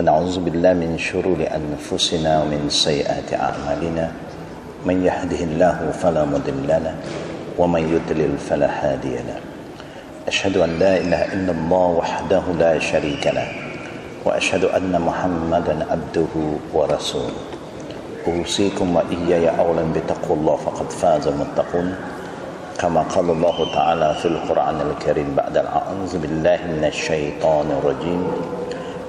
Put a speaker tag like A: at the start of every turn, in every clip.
A: ونعوذ بالله من شرور أنفسنا ومن سيئات أعمالنا. من يهده الله فلا مضل له ومن يضلل فلا هادي له. أشهد أن لا إله إلا الله وحده لا شريك له وأشهد أن محمدا عبده ورسوله. أوصيكم وإياي أولا بتقوى الله فقد فاز المتقون. كما قال الله تعالى في القرآن الكريم بعد أعوذ بالله من الشيطان الرجيم.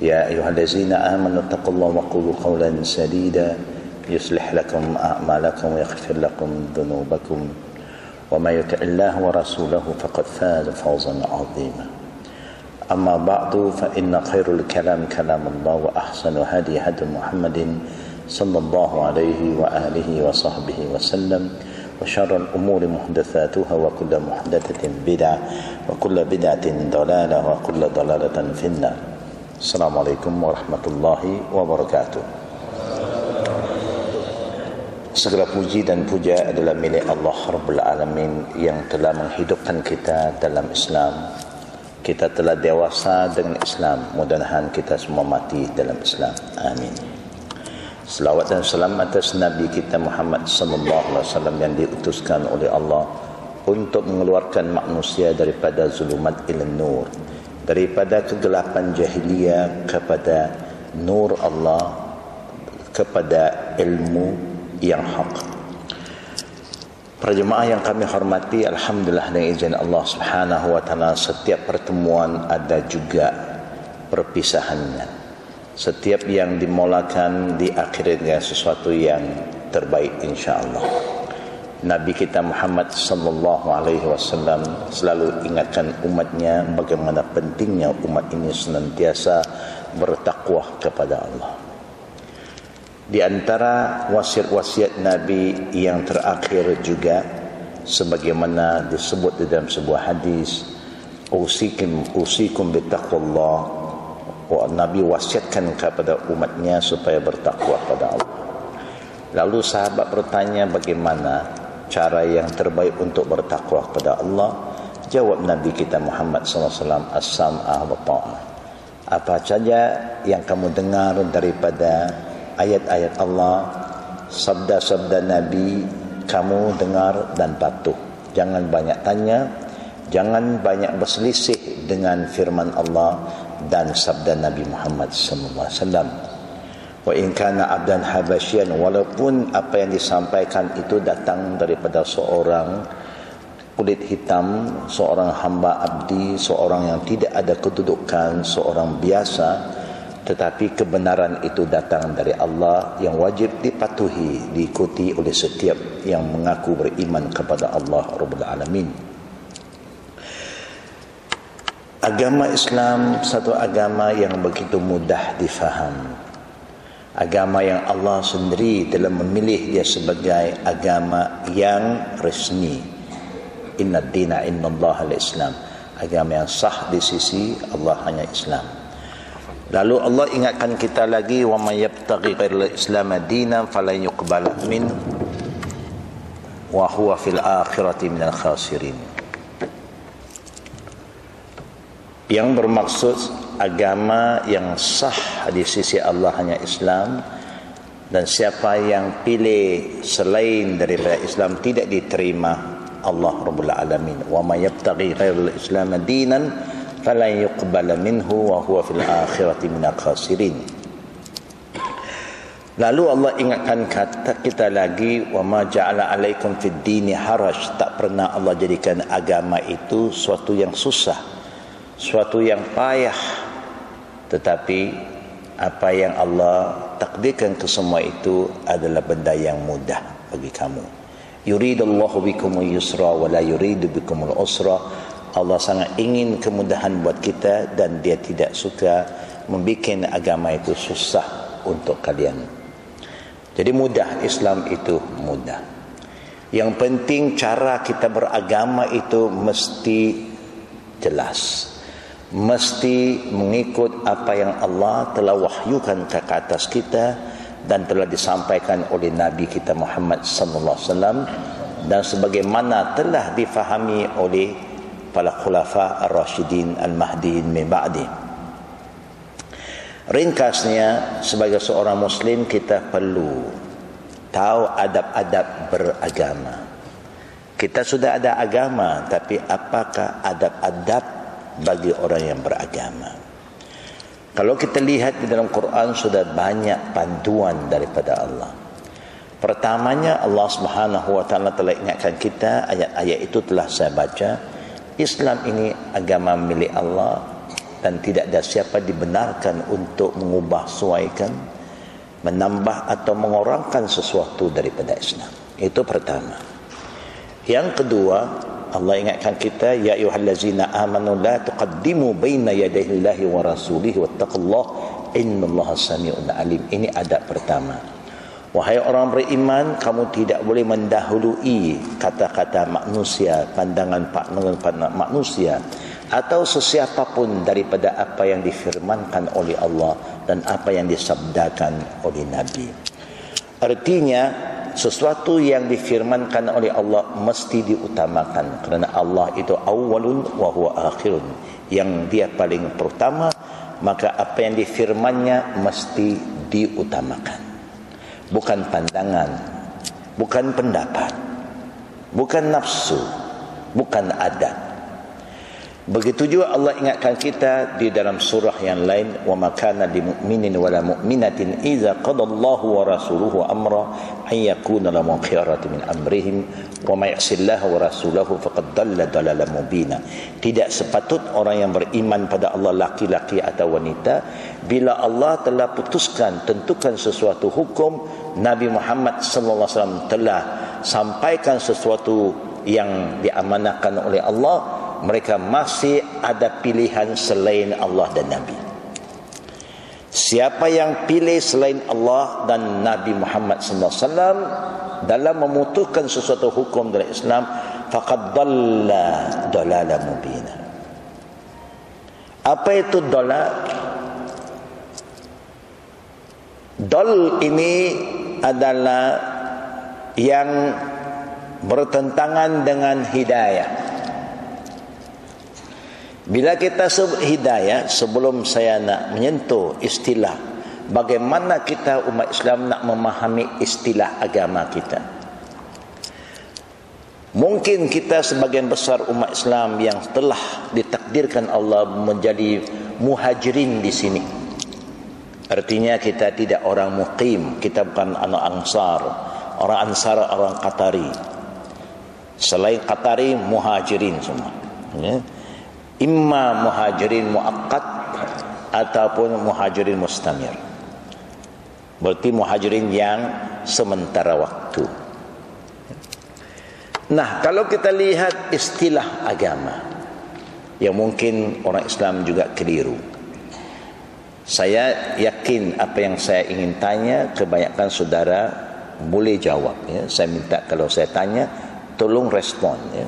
A: يا أيها الذين آمنوا اتقوا الله وقولوا قولا سديدا يصلح لكم أعمالكم ويغفر لكم ذنوبكم وما يطع الله ورسوله فقد فاز فوزا عظيما. أما بعد فإن خير الكلام كلام الله وأحسن هدي هدي محمد صلى الله عليه وآله وصحبه وسلم وشر الأمور محدثاتها وكل محدثة بدعة وكل بدعة ضلالة وكل ضلالة في النار. السلام عليكم ورحمة الله وبركاته Segala puji dan puja adalah milik Allah Rabbul Alamin yang telah menghidupkan kita dalam Islam. Kita telah dewasa dengan Islam. Mudah-mudahan kita semua mati dalam Islam. Amin. Selawat dan salam atas Nabi kita Muhammad sallallahu alaihi wasallam yang diutuskan oleh Allah untuk mengeluarkan manusia daripada zulumat ila nur, daripada kegelapan jahiliyah kepada nur Allah, kepada ilmu yang hak. Para jemaah yang kami hormati, alhamdulillah dengan izin Allah Subhanahu wa taala setiap pertemuan ada juga perpisahannya setiap yang dimulakan di akhirnya sesuatu yang terbaik insyaallah Nabi kita Muhammad sallallahu alaihi wasallam selalu ingatkan umatnya bagaimana pentingnya umat ini senantiasa bertakwa kepada Allah di antara wasiat-wasiat Nabi yang terakhir juga sebagaimana disebut di dalam sebuah hadis usikum usikum bittaqwallah Nabi wasiatkan kepada umatnya supaya bertakwa kepada Allah. Lalu sahabat bertanya bagaimana cara yang terbaik untuk bertakwa kepada Allah? Jawab Nabi kita Muhammad SAW, As-sam'ah wa ta'ah. Apa saja yang kamu dengar daripada ayat-ayat Allah, sabda-sabda Nabi, kamu dengar dan patuh. Jangan banyak tanya, jangan banyak berselisih dengan firman Allah dan sabda Nabi Muhammad wasallam. Wa in kana abdan habasyian walaupun apa yang disampaikan itu datang daripada seorang kulit hitam, seorang hamba abdi, seorang yang tidak ada kedudukan, seorang biasa tetapi kebenaran itu datang dari Allah yang wajib dipatuhi, diikuti oleh setiap yang mengaku beriman kepada Allah Rabbul Alamin. Agama Islam satu agama yang begitu mudah difaham. Agama yang Allah sendiri telah memilih dia sebagai agama yang resmi. Inna dina inna Allah al-Islam. Agama yang sah di sisi Allah hanya Islam. Lalu Allah ingatkan kita lagi wa may yabtaghi ghairal islam dinan falan yuqbal min wa huwa fil akhirati minal khasirin. yang bermaksud agama yang sah di sisi Allah hanya Islam dan siapa yang pilih selain daripada Islam tidak diterima Allah Rabbul Alamin. Wa may yabtaghi ghairal Islam dinan falan yuqbal minhu wa huwa fil akhirati minal khasirin Lalu Allah ingatkan kata kita lagi wa ma ja'ala alaikum fid dini haraj. Tak pernah Allah jadikan agama itu suatu yang susah suatu yang payah tetapi apa yang Allah takdirkan ke semua itu adalah benda yang mudah bagi kamu yuridullahu bikum yusra wa la yuridu bikum usra Allah sangat ingin kemudahan buat kita dan dia tidak suka membuat agama itu susah untuk kalian jadi mudah Islam itu mudah. Yang penting cara kita beragama itu mesti jelas. Mesti mengikut apa yang Allah telah wahyukan ke atas kita dan telah disampaikan oleh Nabi kita Muhammad sallallahu alaihi wasallam dan sebagaimana telah difahami oleh para khulafa ar-rasyidin al-mahdiin min ba'di. Ringkasnya sebagai seorang muslim kita perlu tahu adab-adab beragama. Kita sudah ada agama tapi apakah adab-adab bagi orang yang beragama? Kalau kita lihat di dalam Quran sudah banyak panduan daripada Allah. Pertamanya Allah Subhanahu wa taala telah ingatkan kita ayat-ayat itu telah saya baca Islam ini agama milik Allah dan tidak ada siapa dibenarkan untuk mengubah suaikan menambah atau mengorangkan sesuatu daripada Islam itu pertama yang kedua Allah ingatkan kita ya ayyuhallazina amanu la tuqaddimu baina yadayillahi wa rasulihi wattaqullaha innallaha samiun alim. Ini adab pertama. Wahai orang beriman kamu tidak boleh mendahului kata-kata manusia pandangan pandangan manusia atau sesiapapun daripada apa yang difirmankan oleh Allah dan apa yang disabdakan oleh Nabi. Artinya sesuatu yang difirmankan oleh Allah mesti diutamakan kerana Allah itu awalun wa huwa akhirun. Yang dia paling pertama maka apa yang difirmannya mesti diutamakan. Bukan pandangan bukan pendapat bukan nafsu bukan adat Begitu juga Allah ingatkan kita di dalam surah yang lain wa makana lil mu'minin wala mu'minatin idza qadallahu wa rasuluhu amra ay yakuna lahum khiyaratu min amrihim wa may yasillaha wa rasulahu faqad dalla dalalan mubina. Tidak sepatut orang yang beriman pada Allah laki-laki atau wanita bila Allah telah putuskan tentukan sesuatu hukum Nabi Muhammad sallallahu alaihi wasallam telah sampaikan sesuatu yang diamanahkan oleh Allah mereka masih ada pilihan selain Allah dan Nabi. Siapa yang pilih selain Allah dan Nabi Muhammad wasallam dalam memutuskan sesuatu hukum dari Islam faqad dalla dalala mubina. Apa itu dalal? Dal ini adalah yang bertentangan dengan hidayah. Bila kita sebut hidayah sebelum saya nak menyentuh istilah bagaimana kita umat Islam nak memahami istilah agama kita. Mungkin kita sebagian besar umat Islam yang telah ditakdirkan Allah menjadi muhajirin di sini. Artinya kita tidak orang muqim, kita bukan anak ansar, orang ansar orang Qatari. Selain Qatari muhajirin semua. Ya imma muhajirin muakkad ataupun muhajirin mustamir. Berarti muhajirin yang sementara waktu. Nah kalau kita lihat istilah agama yang mungkin orang Islam juga keliru. Saya yakin apa yang saya ingin tanya kebanyakan saudara boleh jawab ya. saya minta kalau saya tanya tolong respon ya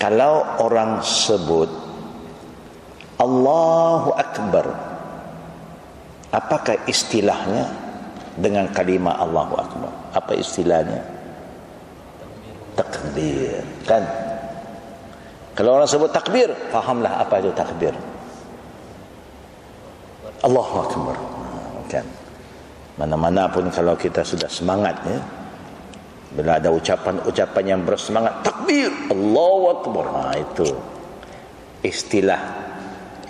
A: kalau orang sebut Allahu Akbar apakah istilahnya dengan kalimah Allahu Akbar? Apa istilahnya? Takbir kan? Kalau orang sebut takbir fahamlah apa itu takbir. Allahu Akbar. Kan? Mana-mana pun kalau kita sudah semangat ya bila ada ucapan-ucapan yang bersemangat takbir Allahu akbar ha itu istilah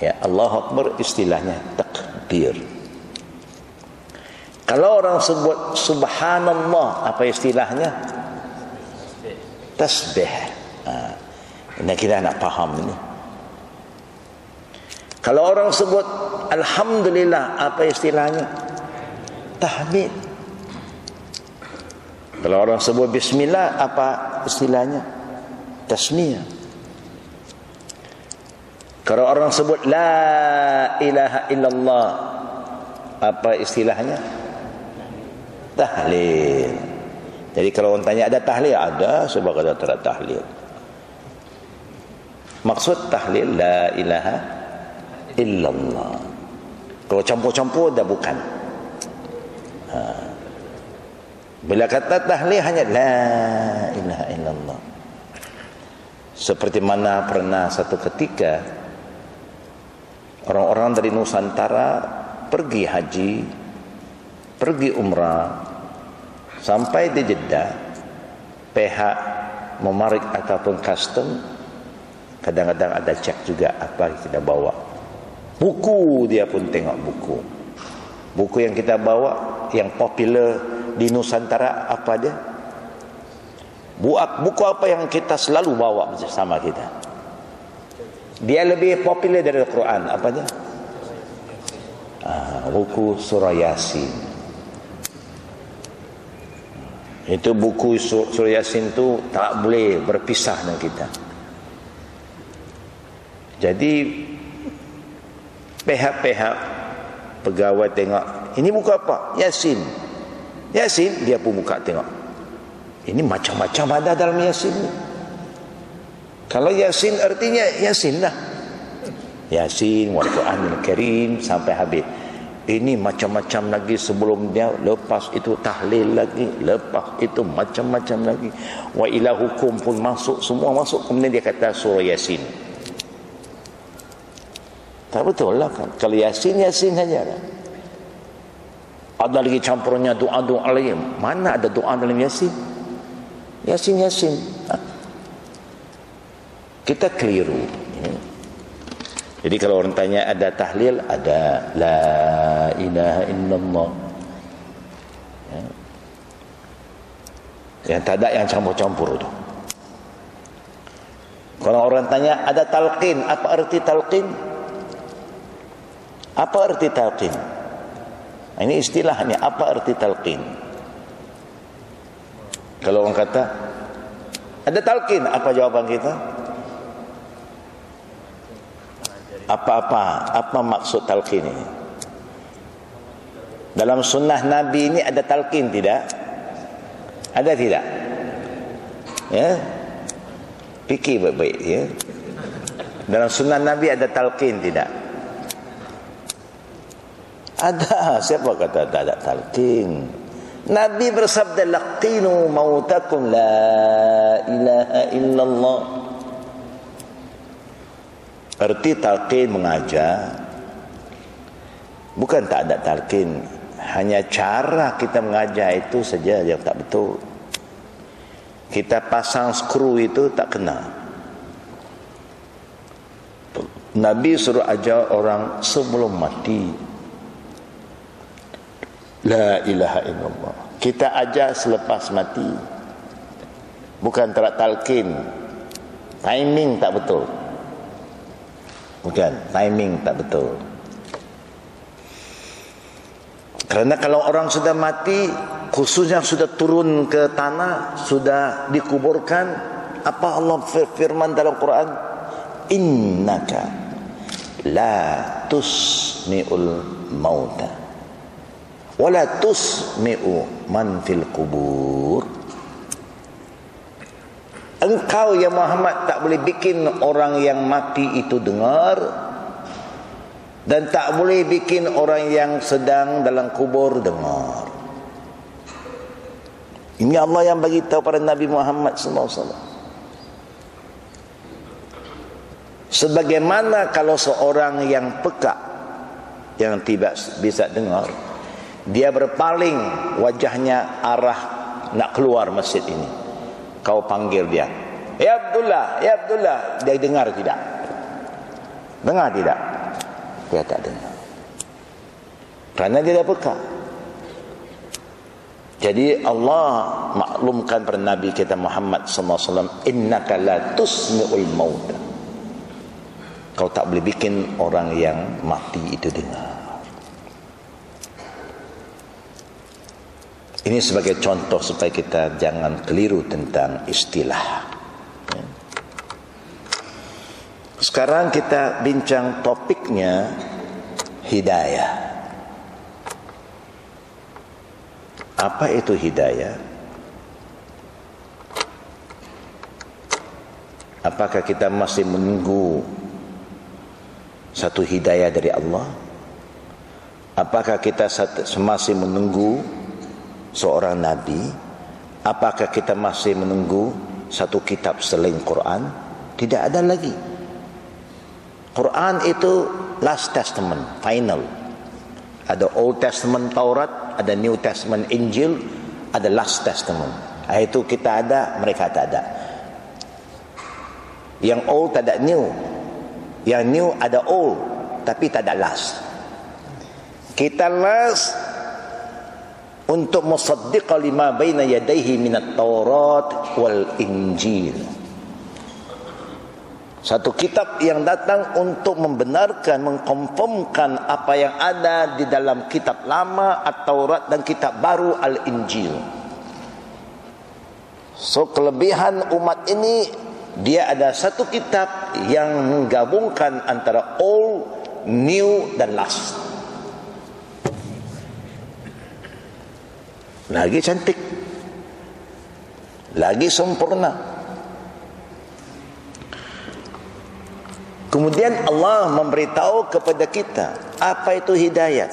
A: ya Allahu akbar istilahnya takbir Kalau orang sebut subhanallah apa istilahnya? Tasbih. Ha. Ini kita nak faham ini. Kalau orang sebut alhamdulillah apa istilahnya? Tahmid. Kalau orang sebut bismillah apa istilahnya? Tasmiyah. Kalau orang sebut la ilaha illallah apa istilahnya? tahlil. Jadi kalau orang tanya ada tahlil ada sebab ada tak tahlil. Maksud tahlil la ilaha illallah. Kalau campur-campur dah bukan. Ha. Bila kata tahlil hanya la ilaha illallah. Seperti mana pernah satu ketika orang-orang dari Nusantara pergi haji, pergi umrah, sampai di Jeddah pihak memarik ataupun custom kadang-kadang ada cek juga apa kita bawa buku dia pun tengok buku buku yang kita bawa yang popular di Nusantara apa dia buat buku apa yang kita selalu bawa bersama kita dia lebih popular dari Al-Quran apa dia ah, buku surah Yasin itu buku surah Yasin tu tak boleh berpisah dengan kita. Jadi pihak-pihak pegawai tengok, ini buku apa? Yasin. Yasin dia pun buka tengok. Ini macam-macam ada dalam Yasin ni. Kalau Yasin artinya Yasin lah. Yasin, Al-Quran Al-Karim sampai habis ini macam-macam lagi sebelum dia lepas itu tahlil lagi lepas itu macam-macam lagi wa ila hukum pun masuk semua masuk kemudian dia kata surah yasin tak betul lah kan kalau yasin yasin saja lah. Ada lagi campurnya doa-doa lagi mana ada doa dalam yasin yasin yasin ha? kita keliru ya. Jadi kalau orang tanya ada tahlil, ada la ilaha illallah. Ya. Yang tak ada yang campur-campur tu. Kalau orang tanya ada talqin, apa arti talqin? Apa arti talqin? Ini istilahnya apa arti talqin? Kalau orang kata ada talqin, apa jawaban kita? apa-apa apa maksud talqin ini? Dalam sunnah nabi ini ada talqin tidak? Ada tidak? Ya? Fikir baik-baik ya? Dalam sunnah nabi ada talqin tidak ada. Siapa kata tak ada talqin? Nabi bersabda laqinu mautakum la ilaha illallah. Erti talqin mengajar. Bukan tak ada talqin. Hanya cara kita mengajar itu saja yang tak betul. Kita pasang skru itu tak kena. Nabi suruh ajar orang sebelum mati La ilaha illallah Kita ajar selepas mati Bukan terak talqin Timing tak betul Bukan, timing tak betul. Kerana kalau orang sudah mati, khususnya sudah turun ke tanah, sudah dikuburkan, apa Allah firman dalam Quran? Innaka la tusmi'ul mauta. Wala tusmi'u man fil kubur. Engkau ya Muhammad tak boleh bikin orang yang mati itu dengar dan tak boleh bikin orang yang sedang dalam kubur dengar. Ini Allah yang bagi tahu pada Nabi Muhammad sallallahu alaihi wasallam. Sebagaimana kalau seorang yang peka yang tidak bisa dengar dia berpaling wajahnya arah nak keluar masjid ini. Kau panggil dia. Ya Abdullah ya Abdullah. Dia dengar tidak? Dengar tidak? Dia tak dengar. Kerana dia dah peka. Jadi Allah maklumkan kepada Nabi kita Muhammad sallallahu alaihi wasallam innaka la tusmi'ul maut. Kau tak boleh bikin orang yang mati itu dengar. Ini sebagai contoh supaya kita jangan keliru tentang istilah. Sekarang kita bincang topiknya hidayah. Apa itu hidayah? Apakah kita masih menunggu satu hidayah dari Allah? Apakah kita masih menunggu seorang nabi? Apakah kita masih menunggu satu kitab selain Quran? Tidak ada lagi. Quran itu last testament, final. Ada Old Testament Taurat, ada New Testament Injil, ada Last Testament. Ah, itu kita ada, mereka tak ada. Yang old tak ada new. Yang new ada old, tapi tak ada last. Kita last untuk musaddiqa lima baina yadayhi minat Taurat wal Injil. Satu kitab yang datang untuk membenarkan, mengkonfirmkan apa yang ada di dalam kitab lama At-Taurat dan kitab baru Al-Injil. So kelebihan umat ini dia ada satu kitab yang menggabungkan antara old, new dan last. Lagi cantik. Lagi sempurna. Kemudian Allah memberitahu kepada kita apa itu hidayah.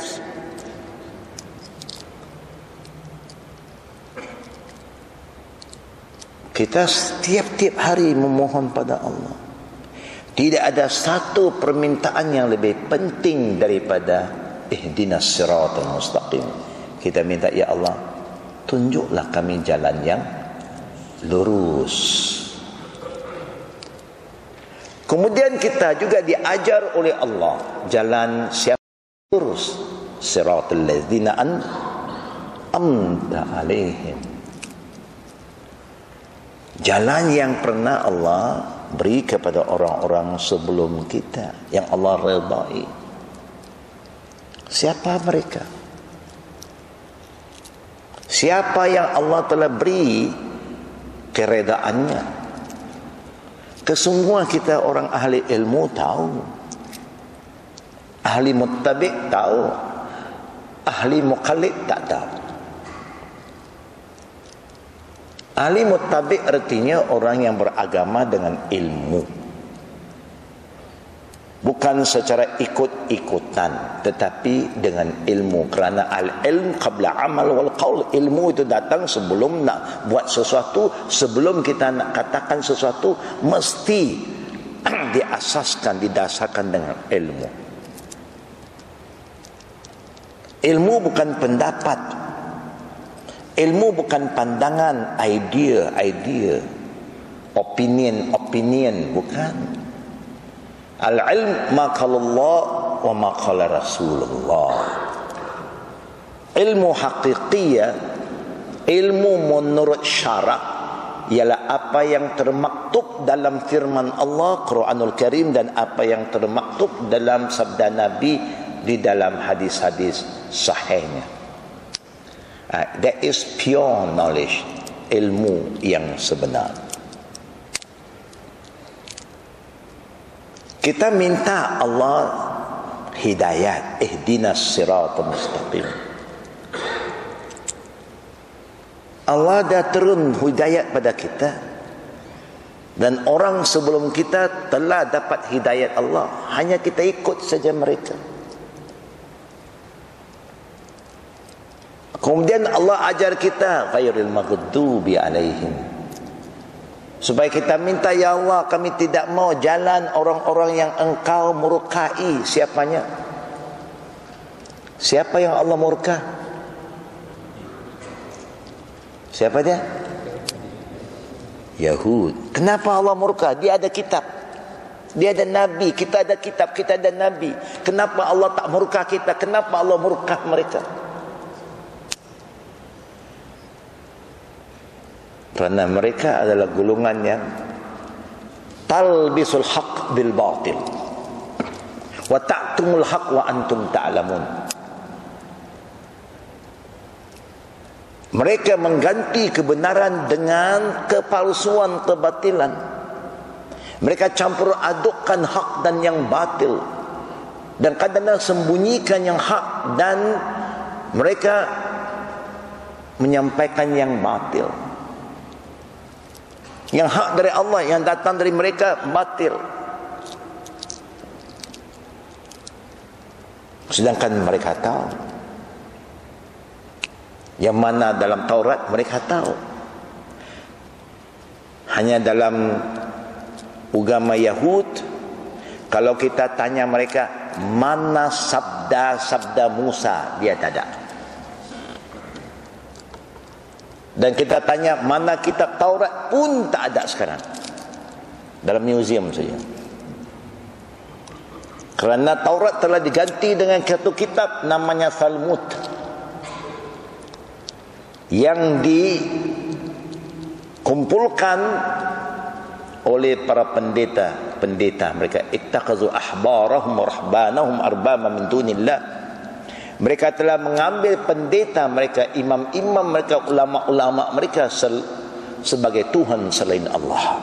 A: Kita setiap-tiap hari memohon pada Allah. Tidak ada satu permintaan yang lebih penting daripada ihdinas siratal mustaqim. Kita minta ya Allah, tunjuklah kami jalan yang lurus. Kemudian kita juga diajar oleh Allah jalan siapa lurus siratal ladzina an amta alaihim. Jalan yang pernah Allah beri kepada orang-orang sebelum kita yang Allah redai. Siapa mereka? Siapa yang Allah telah beri keredaannya? Kesemua kita orang ahli ilmu tahu. Ahli muttabi' tahu. Ahli muqallid tak tahu. Ahli muttabi' artinya orang yang beragama dengan ilmu bukan secara ikut-ikutan tetapi dengan ilmu. Kerana al-ilm qabla amal wal qaul ilmu itu datang sebelum nak buat sesuatu sebelum kita nak katakan sesuatu mesti diasaskan didasarkan dengan ilmu. Ilmu bukan pendapat. Ilmu bukan pandangan idea idea. Opinion opinion bukan Al-ilm ma Allah wa ma Rasulullah. Ilmu hakikiyah, ilmu menurut syarak ialah apa yang termaktub dalam firman Allah Quranul Karim dan apa yang termaktub dalam sabda Nabi di dalam hadis-hadis sahihnya. Uh, that is pure knowledge, ilmu yang sebenar. Kita minta Allah hidayat, ihdinas siratal mustaqim. Allah dah turun hidayat pada kita. Dan orang sebelum kita telah dapat hidayat Allah. Hanya kita ikut saja mereka. Kemudian Allah ajar kita ghairil maghdubi alaihim Supaya kita minta ya Allah kami tidak mau jalan orang-orang yang engkau murkai siapanya? Siapa yang Allah murka? Siapa dia? Yahud. Kenapa Allah murka? Dia ada kitab. Dia ada nabi, kita ada kitab, kita ada nabi. Kenapa Allah tak murka kita? Kenapa Allah murka mereka? Kerana mereka adalah golongan yang talbisul haq bil batil. Wa ta'tumul haq wa antum ta'lamun. Mereka mengganti kebenaran dengan kepalsuan kebatilan. Mereka campur adukkan hak dan yang batil. Dan kadang-kadang sembunyikan yang hak dan mereka menyampaikan yang batil. Yang hak dari Allah yang datang dari mereka batil. Sedangkan mereka tahu. Yang mana dalam Taurat mereka tahu. Hanya dalam agama Yahud kalau kita tanya mereka mana sabda-sabda Musa? Dia tak ada dan kita tanya mana kitab Taurat pun tak ada sekarang. Dalam museum saja. Kerana Taurat telah diganti dengan satu kitab namanya Salmut yang dikumpulkan oleh para pendeta pendeta mereka. Ittaqazu ahbarahum wa rahbanahum arbama min dunillah mereka telah mengambil pendeta mereka imam-imam mereka ulama-ulama mereka sebagai tuhan selain Allah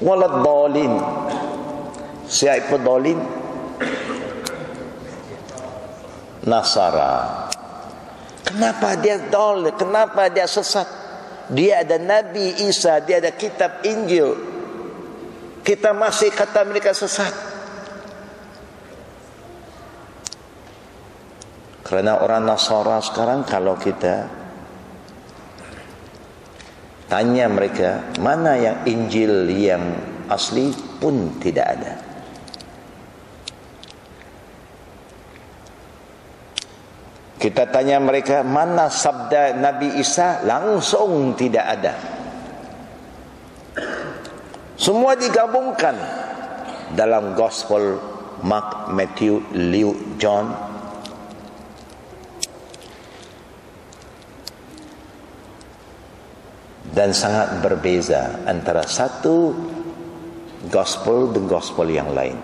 A: walad dalin siapa dalin Nasara. Kenapa dia dol? Kenapa dia sesat? Dia ada Nabi Isa, dia ada kitab Injil. Kita masih kata mereka sesat. Kerana orang Nasara sekarang kalau kita tanya mereka mana yang Injil yang asli pun tidak ada. Kita tanya mereka mana sabda Nabi Isa langsung tidak ada. Semua digabungkan dalam Gospel Mark, Matthew, Luke, John. Dan sangat berbeza antara satu gospel dan gospel yang lain.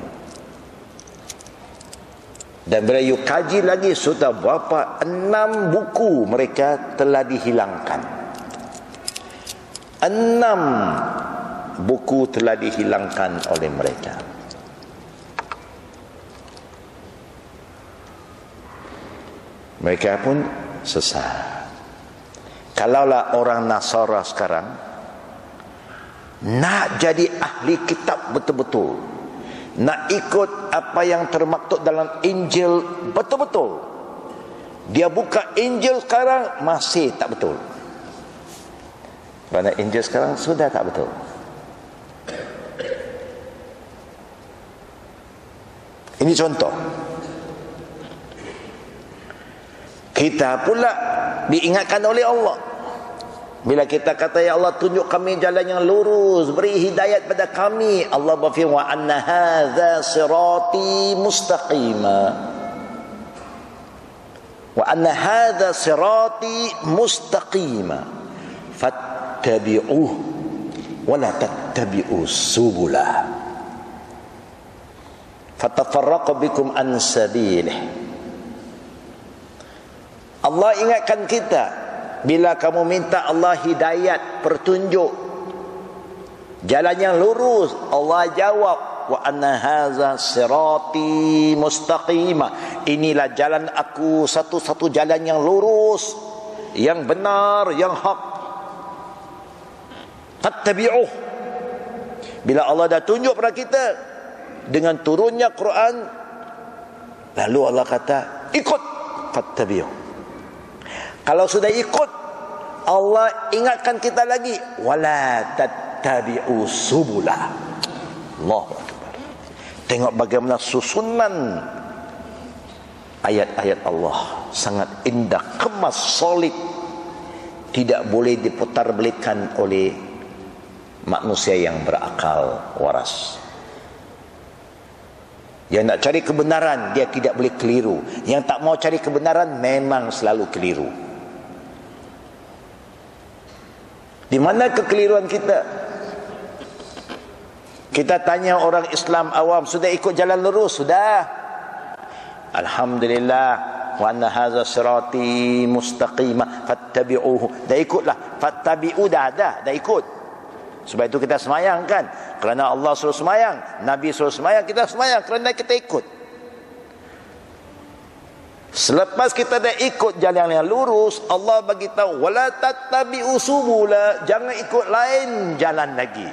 A: Dan bila you kaji lagi sudah berapa enam buku mereka telah dihilangkan. Enam buku telah dihilangkan oleh mereka. Mereka pun sesat. Kalaulah orang Nasara sekarang nak jadi ahli kitab betul-betul nak ikut apa yang termaktub dalam Injil betul-betul dia buka Injil sekarang masih tak betul. Kerana Injil sekarang sudah tak betul. Ini contoh. Kita pula diingatkan oleh Allah bila kita kata ya Allah tunjuk kami jalan yang lurus, beri hidayat pada kami. Allah berfirman anna hadza sirati mustaqima. Wa anna hadza sirati mustaqima. Fattabi'uh wa la tattabi'u subula. Fatafarraqu bikum an sabilih. Allah ingatkan kita bila kamu minta Allah hidayat pertunjuk jalan yang lurus Allah jawab wa anna hadza sirati mustaqima. Inilah jalan aku satu-satu jalan yang lurus yang benar yang hak. Fattabi'uh. Bila Allah dah tunjuk pada kita dengan turunnya Quran lalu Allah kata ikut fattabi'uh kalau sudah ikut Allah ingatkan kita lagi wala tattabi'u subula. Allahu akbar. Tengok bagaimana susunan ayat-ayat Allah sangat indah, kemas, solid. Tidak boleh diputar belikan oleh manusia yang berakal waras. Yang nak cari kebenaran dia tidak boleh keliru. Yang tak mau cari kebenaran memang selalu keliru. Di mana kekeliruan kita? Kita tanya orang Islam awam sudah ikut jalan lurus sudah. Alhamdulillah wa anna hadza sirati mustaqima fattabi'uhu. Dah ikutlah. Fattabi'u dah dah dah ikut. Sebab itu kita semayang kan? Kerana Allah suruh semayang, Nabi suruh semayang, kita semayang kerana kita ikut. Selepas kita dah ikut jalan yang lurus, Allah bagi tahu wala tattabi'u subula, jangan ikut lain jalan lagi.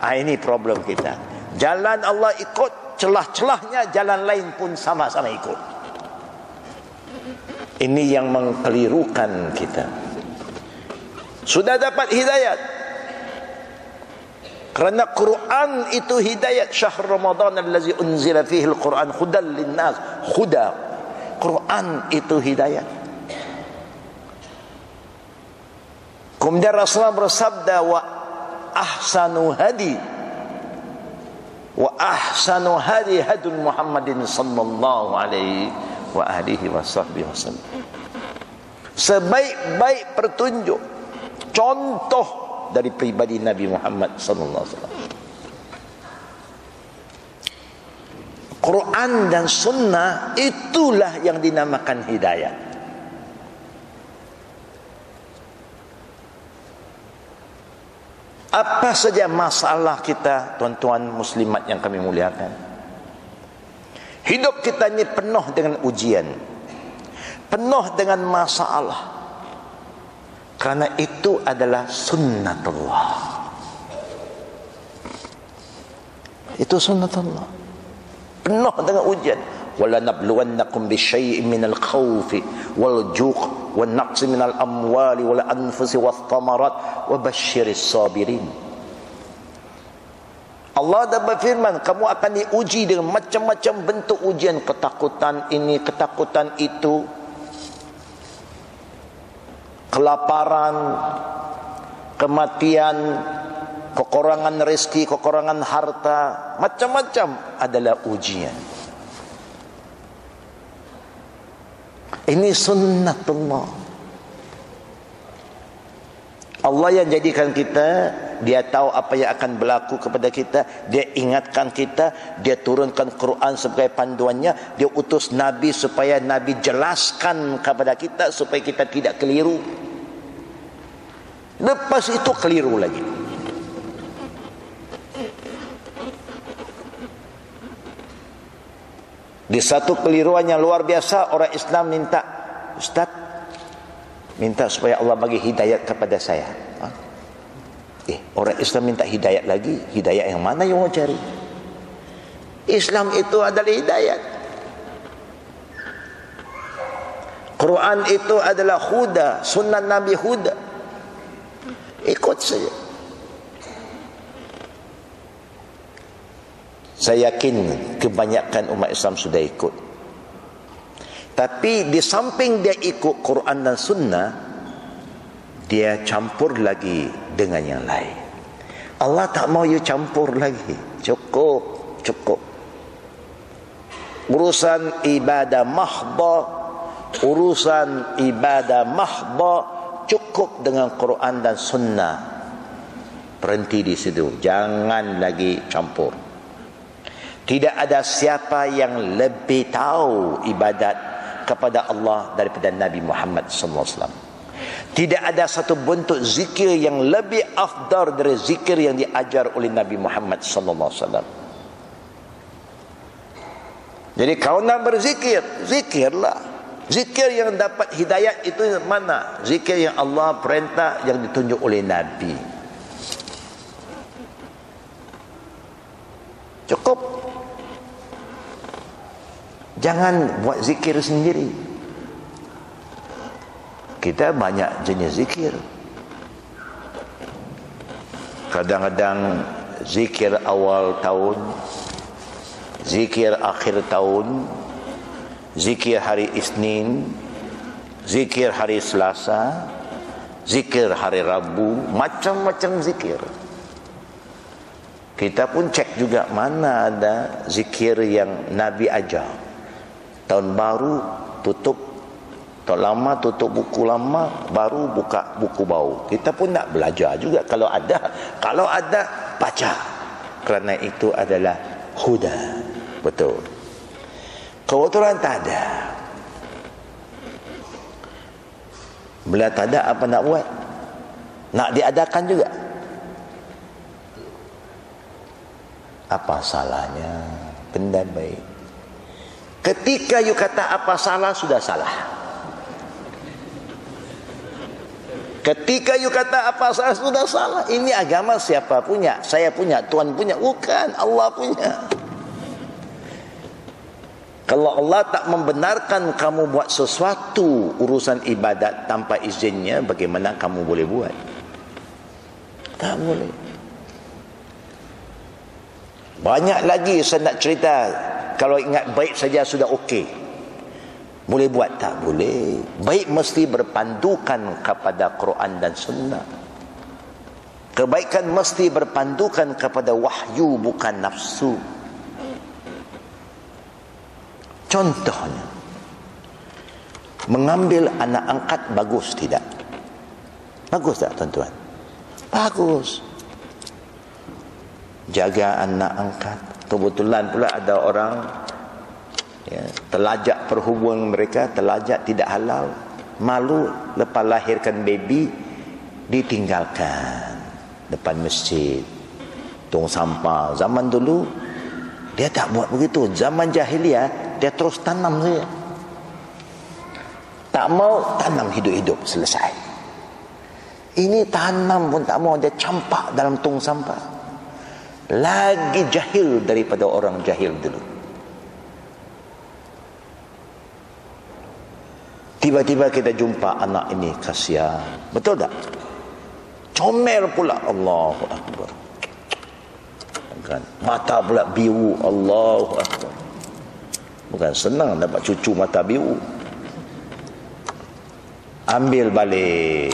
A: Ah ini problem kita. Jalan Allah ikut, celah-celahnya jalan lain pun sama-sama ikut. Ini yang mengkelirukan kita. Sudah dapat hidayat. Kerana Quran itu hidayat syahr Ramadan allazi unzila fihi al-Quran hudan lin-nas, huda Quran itu hidayah. Kemudian Rasulullah bersabda wa ahsanu hadi wa ahsanu hadi hadun Muhammadin sallallahu alaihi wa alihi wa sahbihi wasallam. Sebaik-baik pertunjuk contoh dari pribadi Nabi Muhammad sallallahu alaihi wasallam. Quran dan sunnah itulah yang dinamakan hidayah. Apa saja masalah kita tuan-tuan muslimat yang kami muliakan. Hidup kita ini penuh dengan ujian. Penuh dengan masalah. Karena itu adalah sunnatullah. Itu sunnatullah penuh dengan ujian. Wala nabluwannakum bi syai'in minal khawfi wal ju' wan naqsi minal amwali wal anfusi was thamarat wa basyiris sabirin. Allah dah berfirman kamu akan diuji dengan macam-macam bentuk ujian. Ketakutan ini ketakutan itu kelaparan kematian kekurangan rezeki, kekurangan harta, macam-macam adalah ujian. Ini sunnatullah. Allah yang jadikan kita, dia tahu apa yang akan berlaku kepada kita, dia ingatkan kita, dia turunkan Quran sebagai panduannya, dia utus Nabi supaya Nabi jelaskan kepada kita supaya kita tidak keliru. Lepas itu keliru lagi. Di satu keliruan yang luar biasa orang Islam minta Ustaz minta supaya Allah bagi hidayat kepada saya. Ha? Eh, orang Islam minta hidayat lagi, hidayat yang mana yang mau cari? Islam itu adalah hidayat. Quran itu adalah huda, sunnah Nabi huda. Ikut saja. Saya yakin kebanyakan umat Islam sudah ikut. Tapi di samping dia ikut Quran dan Sunnah, dia campur lagi dengan yang lain. Allah tak mau you campur lagi. Cukup, cukup. Urusan ibadah mahba, urusan ibadah mahba cukup dengan Quran dan Sunnah. Berhenti di situ. Jangan lagi campur. Tidak ada siapa yang lebih tahu ibadat kepada Allah daripada Nabi Muhammad sallallahu alaihi wasallam. Tidak ada satu bentuk zikir yang lebih afdar dari zikir yang diajar oleh Nabi Muhammad sallallahu alaihi wasallam. Jadi kau nak berzikir, zikirlah. Zikir yang dapat hidayat itu mana? Zikir yang Allah perintah yang ditunjuk oleh Nabi. Cukup. Jangan buat zikir sendiri. Kita banyak jenis zikir. Kadang-kadang zikir awal tahun, zikir akhir tahun, zikir hari Isnin, zikir hari Selasa, zikir hari Rabu, macam-macam zikir. Kita pun cek juga mana ada zikir yang Nabi ajar tahun baru tutup Tak lama tutup buku lama, baru buka buku baru. Kita pun nak belajar juga kalau ada. Kalau ada, baca. Kerana itu adalah huda. Betul. Kebetulan tak ada. Bila tak ada apa nak buat? Nak diadakan juga. Apa salahnya? Benda baik. Ketika you kata apa salah, sudah salah. Ketika you kata apa saya sudah salah. Ini agama siapa punya? Saya punya, Tuhan punya. Bukan, Allah punya. Kalau Allah tak membenarkan kamu buat sesuatu urusan ibadat tanpa izinnya, bagaimana kamu boleh buat? Tak boleh. Banyak lagi saya nak cerita. Kalau ingat baik saja sudah okey. Boleh buat tak? Boleh. Baik mesti berpandukan kepada Quran dan Sunnah. Kebaikan mesti berpandukan kepada wahyu bukan nafsu. Contohnya. Mengambil anak angkat bagus tidak? Bagus tak tuan-tuan? Bagus. Jaga anak angkat. Kebetulan pula ada orang ya, telajak perhubungan mereka telajak tidak halal malu lepas lahirkan baby ditinggalkan depan masjid. Tong sampah. Zaman dulu dia tak buat begitu. Zaman jahiliah dia terus tanam saja. Tak mau tanam hidup-hidup selesai. Ini tanam pun tak mau dia campak dalam tong sampah lagi jahil daripada orang jahil dulu Tiba-tiba kita jumpa anak ini kasihan. Betul tak? Comel pula Allahu Akbar. Kan? Mata pula biru Allahu Akbar. Bukan senang dapat cucu mata biru. Ambil balik.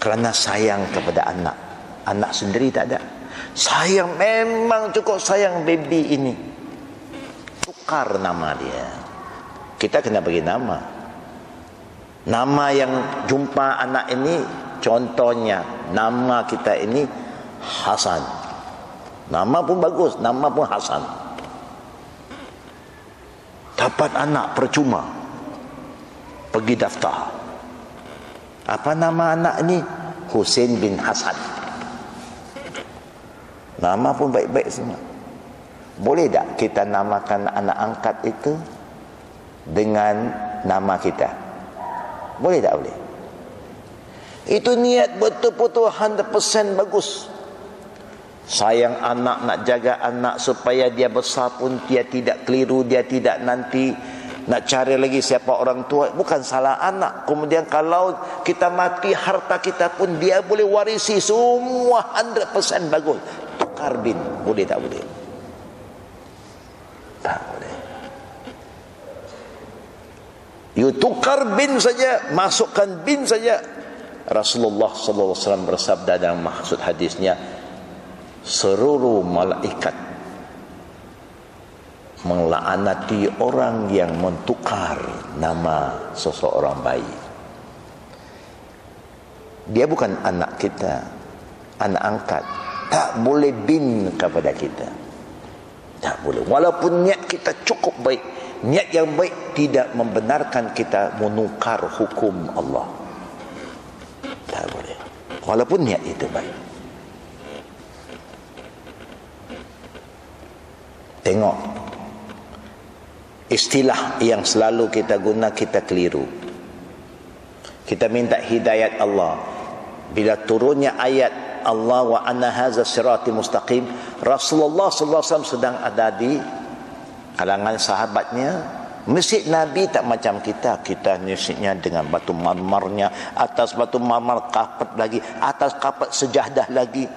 A: Kerana sayang kepada anak. Anak sendiri tak ada. Sayang memang cukup sayang baby ini. Tukar nama dia. Kita kena bagi nama. Nama yang jumpa anak ini contohnya nama kita ini Hasan. Nama pun bagus nama pun Hasan. Dapat anak percuma pergi daftar. Apa nama anak ini Hussein bin Hasan nama pun baik-baik semua. Boleh tak kita namakan anak angkat itu dengan nama kita? Boleh tak boleh? Itu niat betul-betul 100% bagus. Sayang anak nak jaga anak supaya dia besar pun dia tidak keliru dia tidak nanti nak cari lagi siapa orang tua. Bukan salah anak. Kemudian kalau kita mati harta kita pun dia boleh warisi semua 100% bagus tukar bin boleh tak boleh tak boleh You tukar bin saja, masukkan bin saja. Rasulullah wasallam bersabda dalam maksud hadisnya seluruh malaikat melaknati orang yang mentukar nama seseorang bayi. Dia bukan anak kita, anak angkat. Tak boleh bin kepada kita. Tak boleh. Walaupun niat kita cukup baik, niat yang baik tidak membenarkan kita menukar hukum Allah. Tak boleh. Walaupun niat itu baik. Tengok. Istilah yang selalu kita guna kita keliru. Kita minta hidayat Allah. Bila turunnya ayat Allah wa anna hadza sirati mustaqim. Rasulullah sallallahu alaihi wasallam sedang ada di kalangan sahabatnya. Masjid Nabi tak macam kita. Kita masjidnya dengan batu marmarnya Atas batu marmar kapet lagi Atas kapet sejahdah lagi.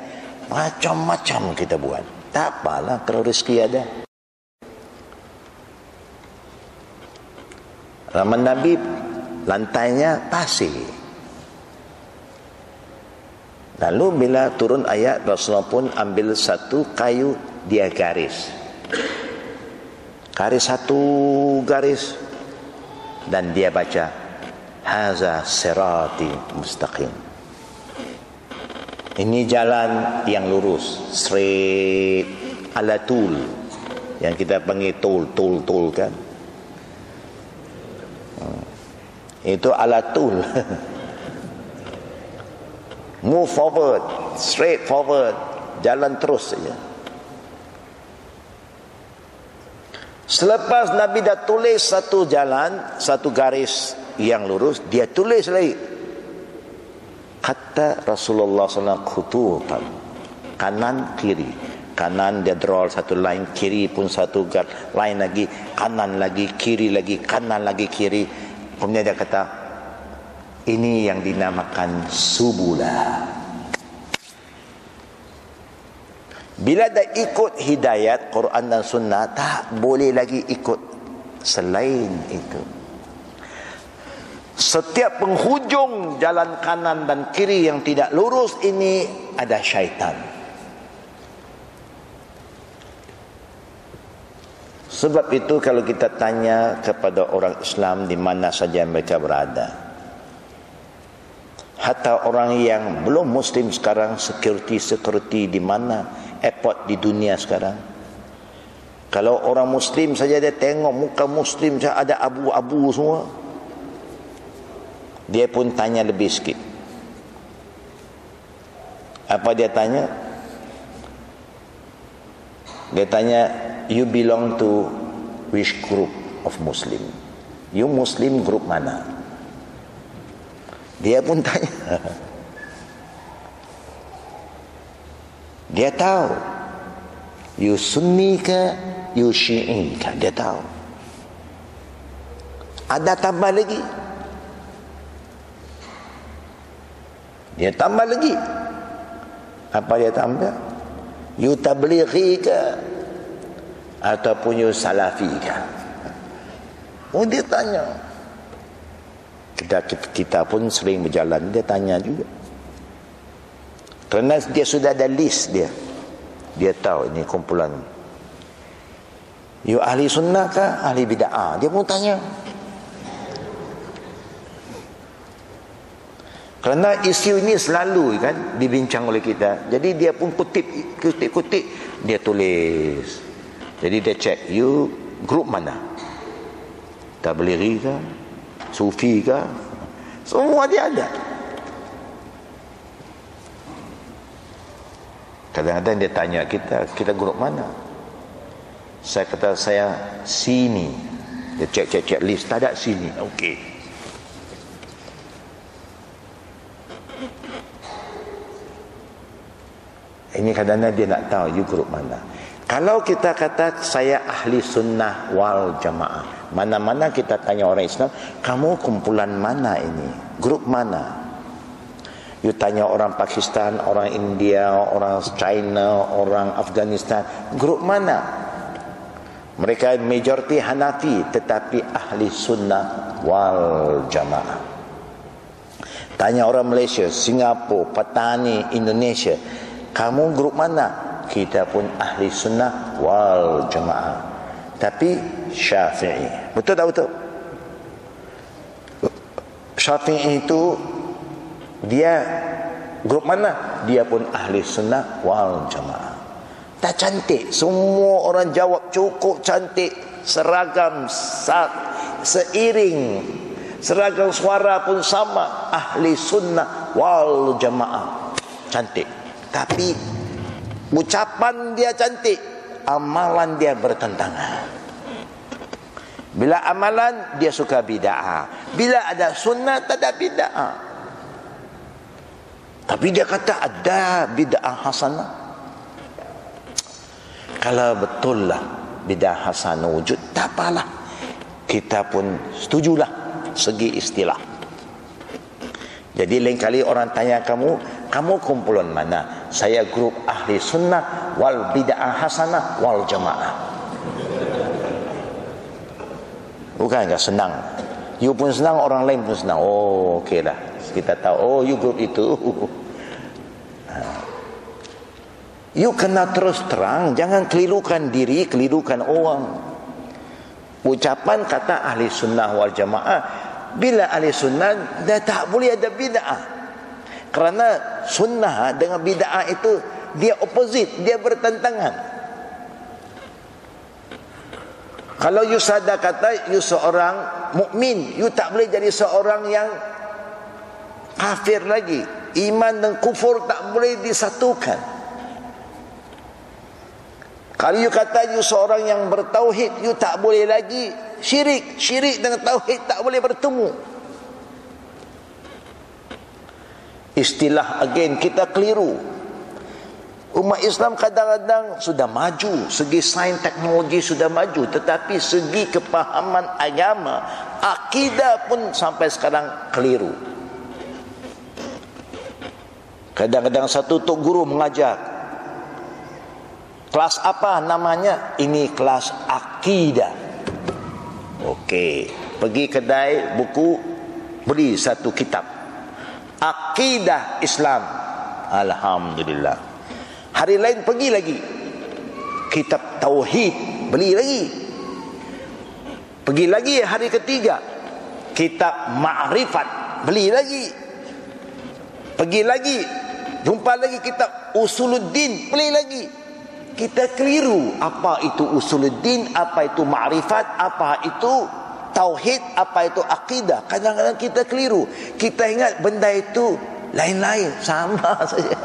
A: Macam-macam kita buat. Tak apalah kalau rezeki ada. Raman Nabi Lantainya pasir Lalu bila turun ayat Rasulullah pun ambil satu kayu Dia garis. Garis satu garis. Dan dia baca haza sirati mustaqim. Ini jalan yang lurus straight ala tul yang kita panggil tul tul tul kan? Hmm. itu ala tul move forward straight forward jalan terus saja Selepas Nabi dah tulis satu jalan, satu garis yang lurus, dia tulis lagi. Kata Rasulullah SAW khututan. Kanan, kiri. Kanan dia draw satu line, kiri pun satu. Line lagi, kanan lagi, kiri lagi, kanan lagi, kiri. Kemudian dia kata, ini yang dinamakan subulah. Bila dah ikut hidayat Quran dan Sunnah tak boleh lagi ikut selain itu. Setiap penghujung jalan kanan dan kiri yang tidak lurus ini ada syaitan. Sebab itu kalau kita tanya kepada orang Islam di mana saja mereka berada. Hatta orang yang belum muslim sekarang security-security di mana airport di dunia sekarang. Kalau orang muslim saja dia tengok muka muslim saja ada abu-abu semua. Dia pun tanya lebih sikit. Apa dia tanya? Dia tanya, you belong to which group of Muslim? You Muslim group mana? Dia pun tanya. Dia tahu. You sunni ke, you syi'i ke. Dia tahu. Ada tambah lagi. Dia tambah lagi. Apa dia tambah? You tablighi ke? Ataupun you salafi ke? Oh dia tanya. Kita, kita, kita pun sering berjalan. Dia tanya juga. Kerana dia sudah ada list dia. Dia tahu ini kumpulan. You ahli sunnah ke ahli bid'ah? Dia pun tanya. Kerana isu ini selalu kan dibincang oleh kita. Jadi dia pun kutip kutip-kutip dia tulis. Jadi dia cek you grup mana? Tablighi ke? Sufi ke? Semua dia ada. Kadang-kadang dia tanya kita, kita grup mana? Saya kata saya sini. Dia cek-cek-cek list, tak ada sini. Okey. Ini kadang-kadang dia nak tahu you grup mana. Kalau kita kata saya ahli sunnah wal jamaah. Mana-mana kita tanya orang Islam, kamu kumpulan mana ini? Grup mana? You tanya orang Pakistan, orang India, orang China, orang Afghanistan, grup mana? Mereka majoriti Hanafi tetapi ahli sunnah wal jamaah. Tanya orang Malaysia, Singapura, Petani, Indonesia, kamu grup mana? Kita pun ahli sunnah wal jamaah. Tapi Syafi'i. Betul tak betul? Syafi'i itu dia grup mana? Dia pun ahli sunnah wal jamaah. Tak cantik. Semua orang jawab cukup cantik. Seragam sak, seiring. Seragam suara pun sama. Ahli sunnah wal jamaah. Cantik. Tapi ucapan dia cantik. Amalan dia bertentangan. Bila amalan dia suka bid'ah. Bila ada sunnah tak ada bid'ah. Tapi dia kata ada bid'ah hasanah. Kalau betul lah bid'ah hasanah wujud, tak apalah. Kita pun setujulah segi istilah. Jadi lain kali orang tanya kamu, kamu kumpulan mana? Saya grup ahli sunnah wal bid'ah hasanah wal jamaah. Bukan enggak senang. You pun senang, orang lain pun senang. Oh, okey lah kita tahu oh you group itu ha. you kena terus terang jangan kelirukan diri kelirukan orang ucapan kata ahli sunnah wal jamaah bila ahli sunnah dah tak boleh ada bid'ah kerana sunnah dengan bid'ah itu dia opposite dia bertentangan kalau you sadar kata you seorang mukmin, you tak boleh jadi seorang yang kafir lagi. Iman dan kufur tak boleh disatukan. Kalau you kata you seorang yang bertauhid, you tak boleh lagi syirik. Syirik dengan tauhid tak boleh bertemu. Istilah again kita keliru. Umat Islam kadang-kadang sudah maju Segi sains teknologi sudah maju Tetapi segi kepahaman agama Akidah pun sampai sekarang keliru. Kadang-kadang satu tok guru mengajar Kelas apa namanya? Ini kelas akidah. Okey Pergi kedai buku Beli satu kitab. Akidah Islam. Alhamdulillah Hari lain pergi lagi. Kitab Tauhid. Beli lagi. Pergi lagi hari ketiga. Kitab Ma'rifat. Beli lagi. Pergi lagi. Jumpa lagi kitab Usuluddin. Beli lagi. Kita keliru. Apa itu Usuluddin? Apa itu Ma'rifat? Apa itu Tauhid? Apa itu Akidah? Kadang-kadang kita keliru. Kita ingat benda itu lain-lain. Sama saja.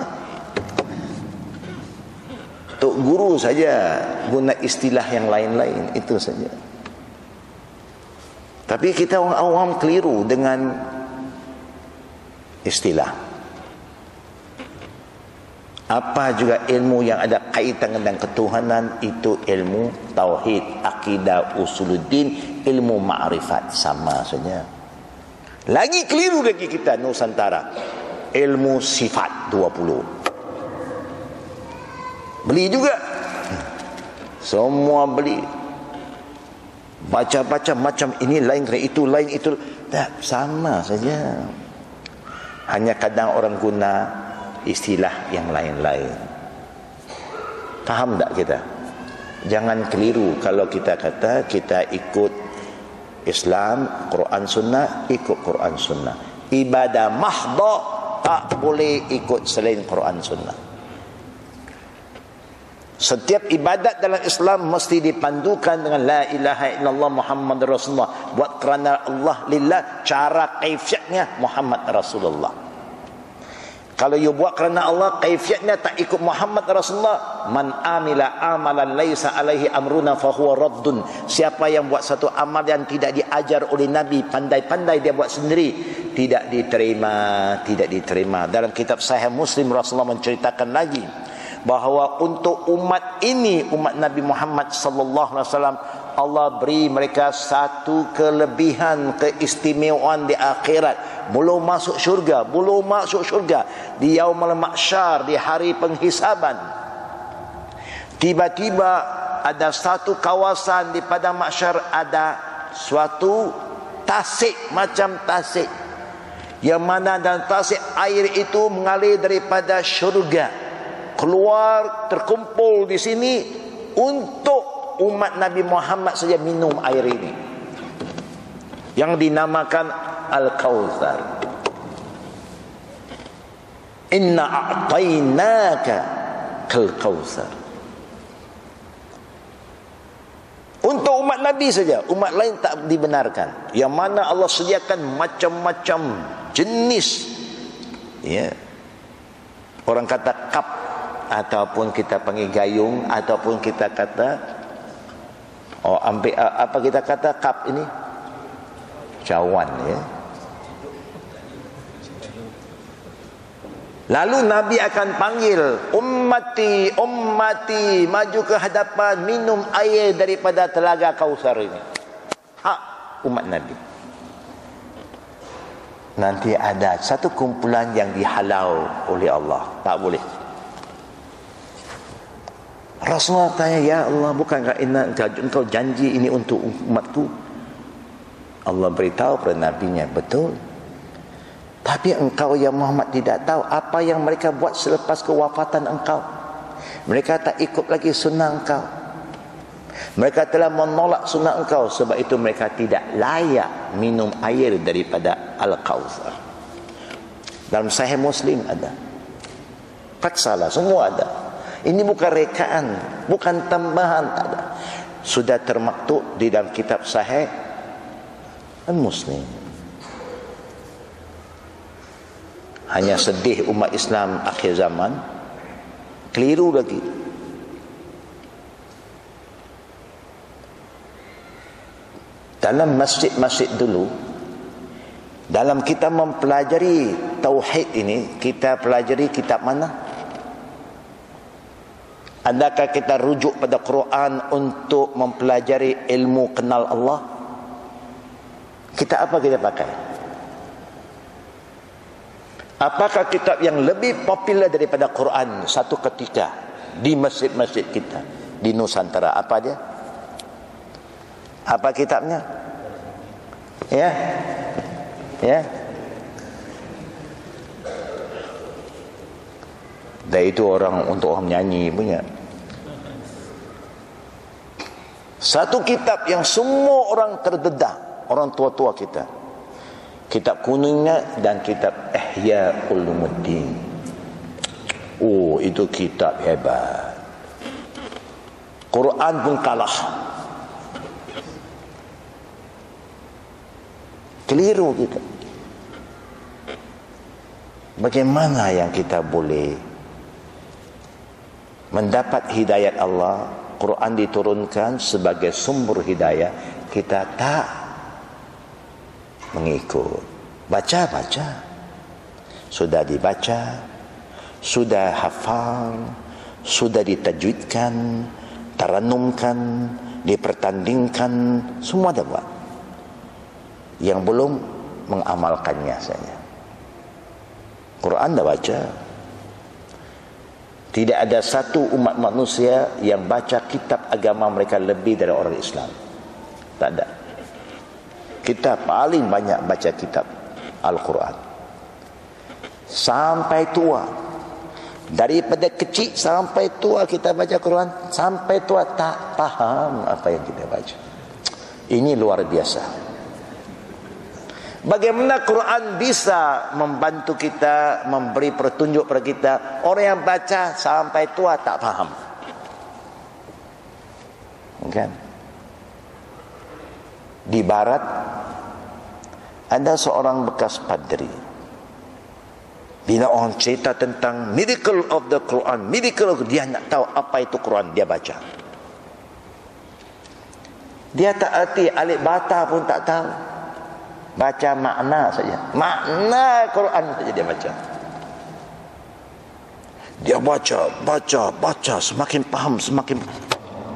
A: Tok guru saja guna istilah yang lain-lain itu saja. Tapi kita orang awam keliru dengan istilah. Apa juga ilmu yang ada kaitan dengan ketuhanan itu ilmu tauhid, akidah, usuluddin, ilmu ma'rifat sama saja. Lagi keliru lagi kita Nusantara. Ilmu sifat 20. Beli juga. Semua beli. Baca-baca macam ini lain dari itu lain itu. Tak sama saja. Hanya kadang orang guna istilah yang lain-lain. Faham tak kita? Jangan keliru kalau kita kata kita ikut Islam, Quran Sunnah, ikut Quran Sunnah. Ibadah mahdoh tak boleh ikut selain Quran Sunnah. Setiap ibadat dalam Islam mesti dipandukan dengan la ilaha illallah Muhammad Rasulullah. Buat kerana Allah lillah cara kaifiatnya Muhammad Rasulullah. Kalau you buat kerana Allah kaifiatnya tak ikut Muhammad Rasulullah, man amila amalan laisa alaihi amruna fa huwa raddun. Siapa yang buat satu amal yang tidak diajar oleh Nabi, pandai-pandai dia buat sendiri, tidak diterima, tidak diterima. Dalam kitab Sahih Muslim Rasulullah menceritakan lagi bahawa untuk umat ini umat Nabi Muhammad sallallahu alaihi wasallam Allah beri mereka satu kelebihan keistimewaan di akhirat. Belum masuk syurga belum masuk syurga. Di yaumul mahsyar di hari penghisaban. Tiba-tiba ada satu kawasan di padang mahsyar ada suatu tasik macam tasik. Yang mana dan tasik air itu mengalir daripada syurga keluar terkumpul di sini untuk umat Nabi Muhammad saja minum air ini. Yang dinamakan Al-Kautsar Inna a'tainaka kal-kautsar Untuk umat Nabi saja Umat lain tak dibenarkan. Yang mana Allah sediakan macam-macam jenis. Ya. Orang kata kap ataupun kita panggil gayung ataupun kita kata oh ambil apa kita kata kap ini cawan ya Lalu Nabi akan panggil ummati ummati maju ke hadapan minum air daripada telaga Kausar ini. Hak umat Nabi. Nanti ada satu kumpulan yang dihalau oleh Allah. Tak boleh. Rasulullah tanya, Ya Allah, bukankah engkau janji ini untuk umatku? Allah beritahu kepada Nabi-Nya, betul. Tapi engkau yang Muhammad tidak tahu apa yang mereka buat selepas kewafatan engkau. Mereka tak ikut lagi sunnah engkau. Mereka telah menolak sunnah engkau sebab itu mereka tidak layak minum air daripada Al-Kawthar. Dalam Sahih Muslim ada. Paksalah, semua ada. Ini bukan rekaan, bukan tambahan, ada. Sudah termaktub di dalam kitab Sahih Al-Muslim. Hanya sedih umat Islam akhir zaman. Keliru lagi. dalam masjid-masjid dulu dalam kita mempelajari tauhid ini kita pelajari kitab mana adakah kita rujuk pada Quran untuk mempelajari ilmu kenal Allah? Kita apa kita pakai? Apakah kitab yang lebih popular daripada Quran? Satu ketika di masjid-masjid kita. Di Nusantara. Apa dia? Apa kitabnya? Ya. Ya. Dan itu orang untuk orang menyanyi punya. Satu kitab yang semua orang terdedah, orang tua-tua kita. Kitab kuningnya dan kitab Ihya Ulumuddin. Oh, itu kitab hebat. Quran pun kalah. keliru kita bagaimana yang kita boleh mendapat hidayat Allah Quran diturunkan sebagai sumber hidayah kita tak mengikut baca-baca sudah dibaca sudah hafal sudah ditajwidkan taranumkan dipertandingkan semua dah buat yang belum mengamalkannya saja. Quran dah baca. Tidak ada satu umat manusia yang baca kitab agama mereka lebih dari orang Islam. Tak ada. Kita paling banyak baca kitab Al-Quran. Sampai tua. Daripada kecil sampai tua kita baca Quran. Sampai tua tak faham apa yang kita baca. Ini luar biasa. Bagaimana Quran bisa membantu kita, memberi petunjuk kepada kita. Orang yang baca sampai tua tak faham. Kan? Di barat ada seorang bekas padri. Bila orang cerita tentang miracle of the Quran, miracle of, dia nak tahu apa itu Quran, dia baca. Dia tak erti alif bata pun tak tahu baca makna saja makna Quran saja dia baca dia baca baca baca semakin paham semakin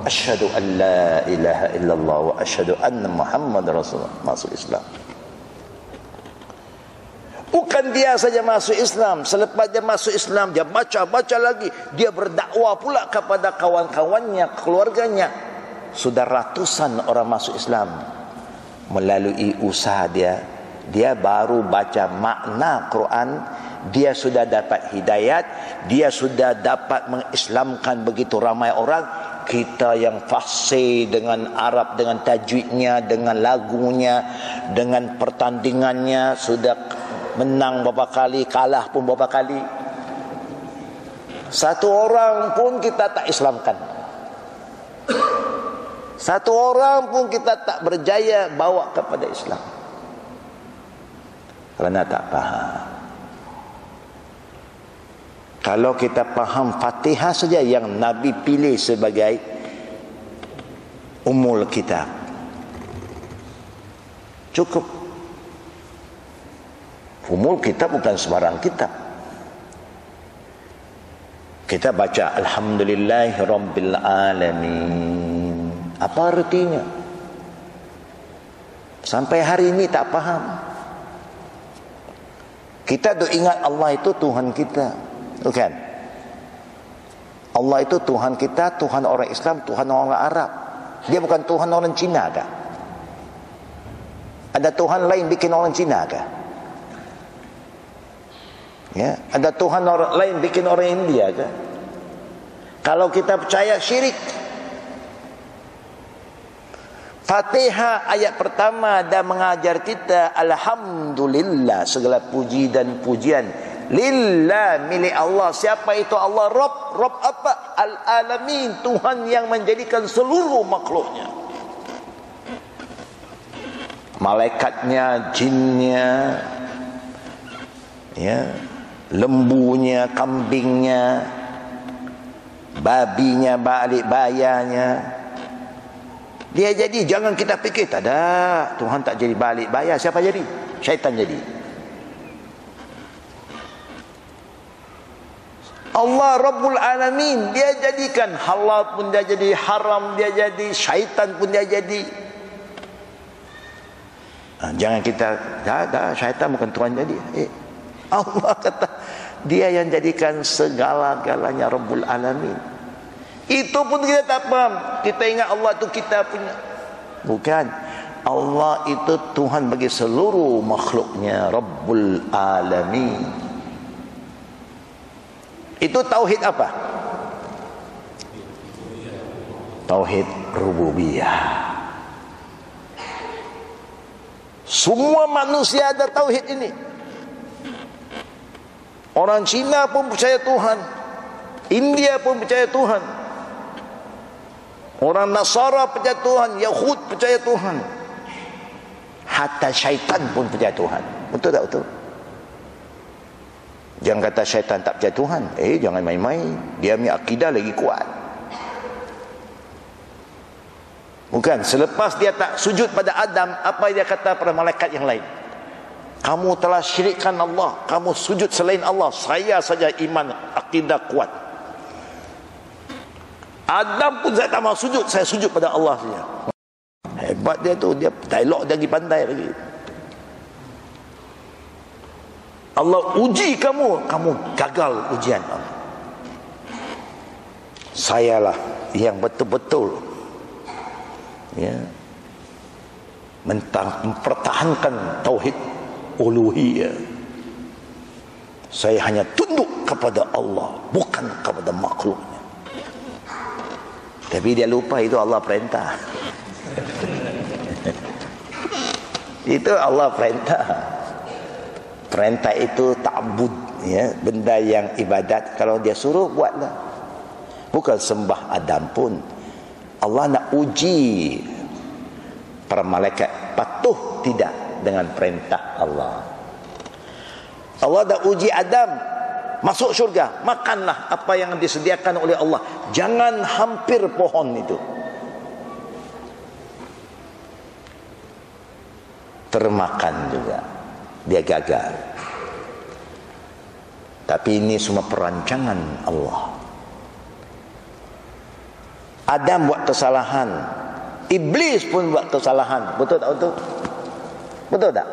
A: asyhadu an la ilaha illallah wa asyhadu anna muhammad rasulullah masuk Islam Bukan dia saja masuk Islam. Selepas dia masuk Islam, dia baca-baca lagi. Dia berdakwah pula kepada kawan-kawannya, keluarganya. Sudah ratusan orang masuk Islam melalui usaha dia dia baru baca makna Quran dia sudah dapat hidayat dia sudah dapat mengislamkan begitu ramai orang kita yang fasih dengan Arab dengan tajwidnya dengan lagunya dengan pertandingannya sudah menang beberapa kali kalah pun beberapa kali. Satu orang pun kita tak islamkan satu orang pun kita tak berjaya bawa kepada Islam. Kerana tak faham. Kalau kita faham Fatihah saja yang Nabi pilih sebagai umul kitab. Cukup. Umul kitab bukan sebarang kitab. Kita baca Alhamdulillahirrabbilalamin. Apa artinya? Sampai hari ini tak faham. Kita tu ingat Allah itu Tuhan kita. Bukan? Allah itu Tuhan kita, Tuhan orang Islam, Tuhan orang Arab. Dia bukan Tuhan orang Cina kah? Ada Tuhan lain bikin orang Cina kah? Ya, ada Tuhan orang lain bikin orang India kah? Kalau kita percaya syirik, Fatihah ayat pertama dah mengajar kita alhamdulillah segala puji dan pujian lillah milik Allah. Siapa itu Allah? Rob, Rob apa? Al-alamin, Tuhan yang menjadikan seluruh makhluknya. Malaikatnya, jinnya, ya, lembunya, kambingnya, babinya, balik bayarnya, dia jadi jangan kita fikir tak ada Tuhan tak jadi balik bayar. Siapa jadi? Syaitan jadi. Allah Rabbul Alamin dia jadikan. Halal pun dia jadi haram dia jadi syaitan pun dia jadi. Ha, jangan kita dah, dah syaitan bukan Tuhan jadi. Eh, Allah kata dia yang jadikan segala-galanya Rabbul Alamin itu pun kita tak faham. Kita ingat Allah itu kita punya. Bukan. Allah itu Tuhan bagi seluruh makhluknya. Rabbul Alamin. Itu tauhid apa? Tauhid rububiyah. Semua manusia ada tauhid ini. Orang Cina pun percaya Tuhan. India pun percaya Tuhan. Orang Nasara percaya Tuhan, Yahud percaya Tuhan. Hatta syaitan pun percaya Tuhan. Betul tak betul? Jangan kata syaitan tak percaya Tuhan. Eh, jangan main-main. Dia punya akidah lagi kuat. Bukan, selepas dia tak sujud pada Adam, apa dia kata pada malaikat yang lain? Kamu telah syirikkan Allah. Kamu sujud selain Allah. Saya saja iman akidah kuat. Adam pun saya tak mau sujud Saya sujud pada Allah saja. Hebat dia tu Dia dialog dia lagi pandai lagi. Allah uji kamu Kamu gagal ujian Allah. Sayalah Yang betul-betul Ya Mentang, mempertahankan tauhid uluhiyah. Saya hanya tunduk kepada Allah bukan kepada makhluk tapi dia lupa itu Allah perintah. itu Allah perintah. Perintah itu ta'bud ya, benda yang ibadat kalau dia suruh buatlah. Bukan sembah Adam pun. Allah nak uji para malaikat patuh tidak dengan perintah Allah. Allah dah uji Adam masuk syurga makanlah apa yang disediakan oleh Allah. Jangan hampir pohon itu. Termakan juga. Dia gagal. Tapi ini semua perancangan Allah. Adam buat kesalahan. Iblis pun buat kesalahan. Betul tak betul betul tak?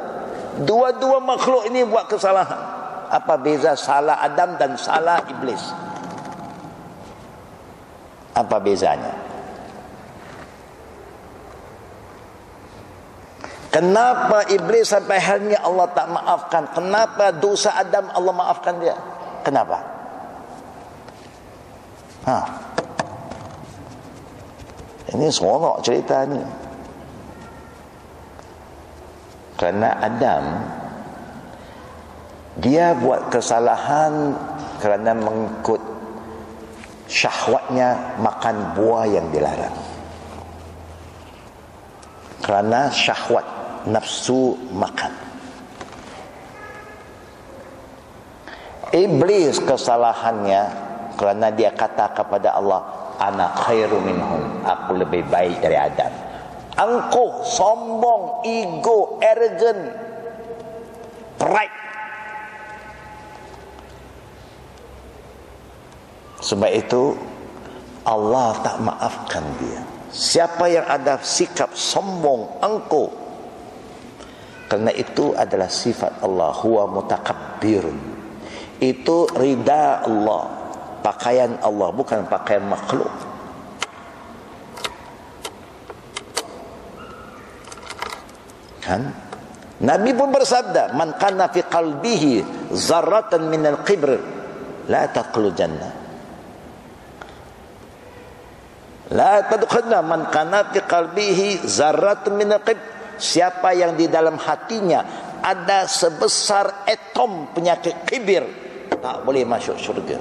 A: Dua-dua makhluk ini buat kesalahan apa beza salah Adam dan salah iblis? Apa bezanya? Kenapa iblis sampai akhirnya Allah tak maafkan? Kenapa dosa Adam Allah maafkan dia? Kenapa? Ha. Ini seronok cerita ni. Kerana Adam dia buat kesalahan kerana mengikut syahwatnya makan buah yang dilarang. Kerana syahwat nafsu makan. Iblis kesalahannya kerana dia kata kepada Allah anak khairu minhum. Aku lebih baik dari Adam. Angkuh sombong ego arrogant pride Sebab itu Allah tak maafkan dia. Siapa yang ada sikap sombong, angkuh. Kerana itu adalah sifat Allah. Huwa mutakabbirun. Itu rida Allah. Pakaian Allah. Bukan pakaian makhluk. Kan? Nabi pun bersabda. Man kana fi qalbihi zarratan minal qibr. La taqlu jannah La tadkhulna man kana fi qalbihi zarratun min qib. Siapa yang di dalam hatinya ada sebesar atom penyakit kibir tak boleh masuk syurga.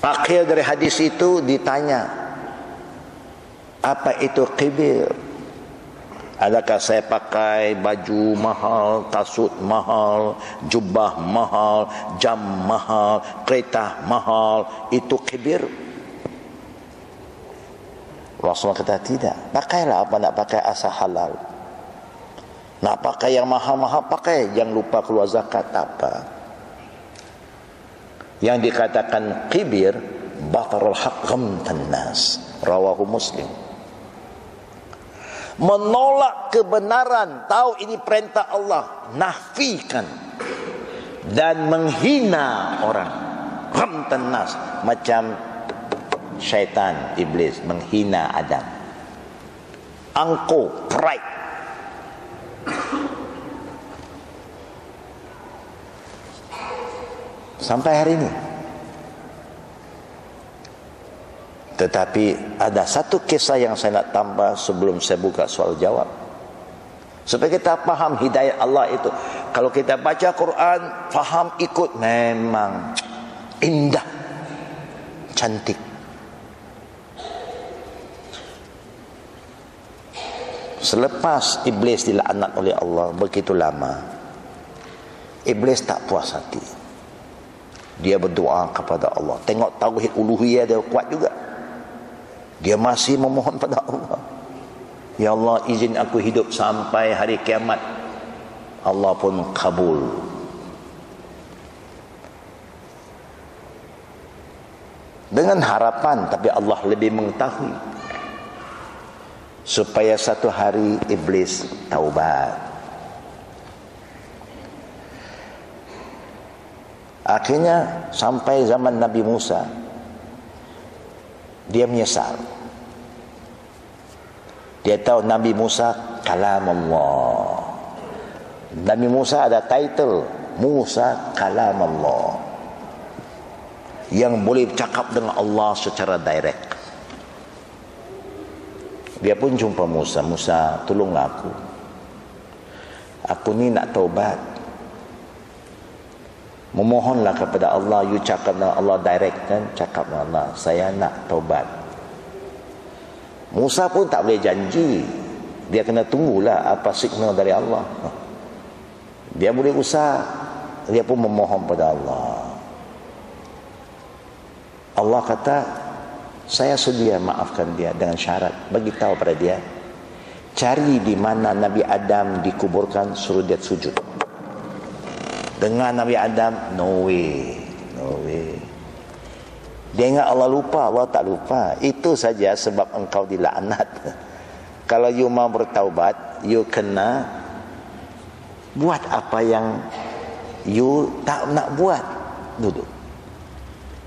A: Akhir dari hadis itu ditanya apa itu kibir? Adakah saya pakai baju mahal, kasut mahal, jubah mahal, jam mahal, kereta mahal, itu kibir? Rasulullah kata tidak. Pakailah apa nak pakai asal halal. Nak pakai yang mahal-mahal pakai, jangan lupa keluar zakat apa. Yang dikatakan kibir batarul haq ghamtan nas. Rawahu Muslim menolak kebenaran. Tahu ini perintah Allah. Nafikan dan menghina orang. Ghamtan nas. Macam syaitan iblis. Menghina Adam. Angko pride. Sampai hari ini Tetapi ada satu kisah yang saya nak tambah sebelum saya buka soal jawab. Supaya kita faham hidayah Allah itu. Kalau kita baca Quran, faham ikut memang indah. Cantik. Selepas iblis dilaknat oleh Allah begitu lama. Iblis tak puas hati. Dia berdoa kepada Allah. Tengok tauhid uluhiyah dia kuat juga dia masih memohon pada Allah. Ya Allah izin aku hidup sampai hari kiamat. Allah pun kabul. Dengan harapan tapi Allah lebih mengetahui. Supaya satu hari iblis taubat. Akhirnya sampai zaman Nabi Musa dia menyesal. Dia tahu Nabi Musa kalam Allah Nabi Musa ada title Musa kalam Allah yang boleh bercakap dengan Allah secara direct. Dia pun jumpa Musa Musa tolong aku. Aku ni nak taubat memohonlah kepada Allah you cakap dengan Allah direct kan? Cakap dengan Allah saya nak taubat. Musa pun tak boleh janji. Dia kena tunggulah apa signal dari Allah. Dia boleh usaha dia pun memohon pada Allah. Allah kata saya sedia maafkan dia dengan syarat bagi tahu pada dia cari di mana Nabi Adam dikuburkan suruh dia sujud dengan Nabi Adam no way no way. Dia ingat Allah lupa Allah tak lupa. Itu saja sebab engkau dilaknat. Kalau you mau bertaubat you kena buat apa yang you tak nak buat. Duduk.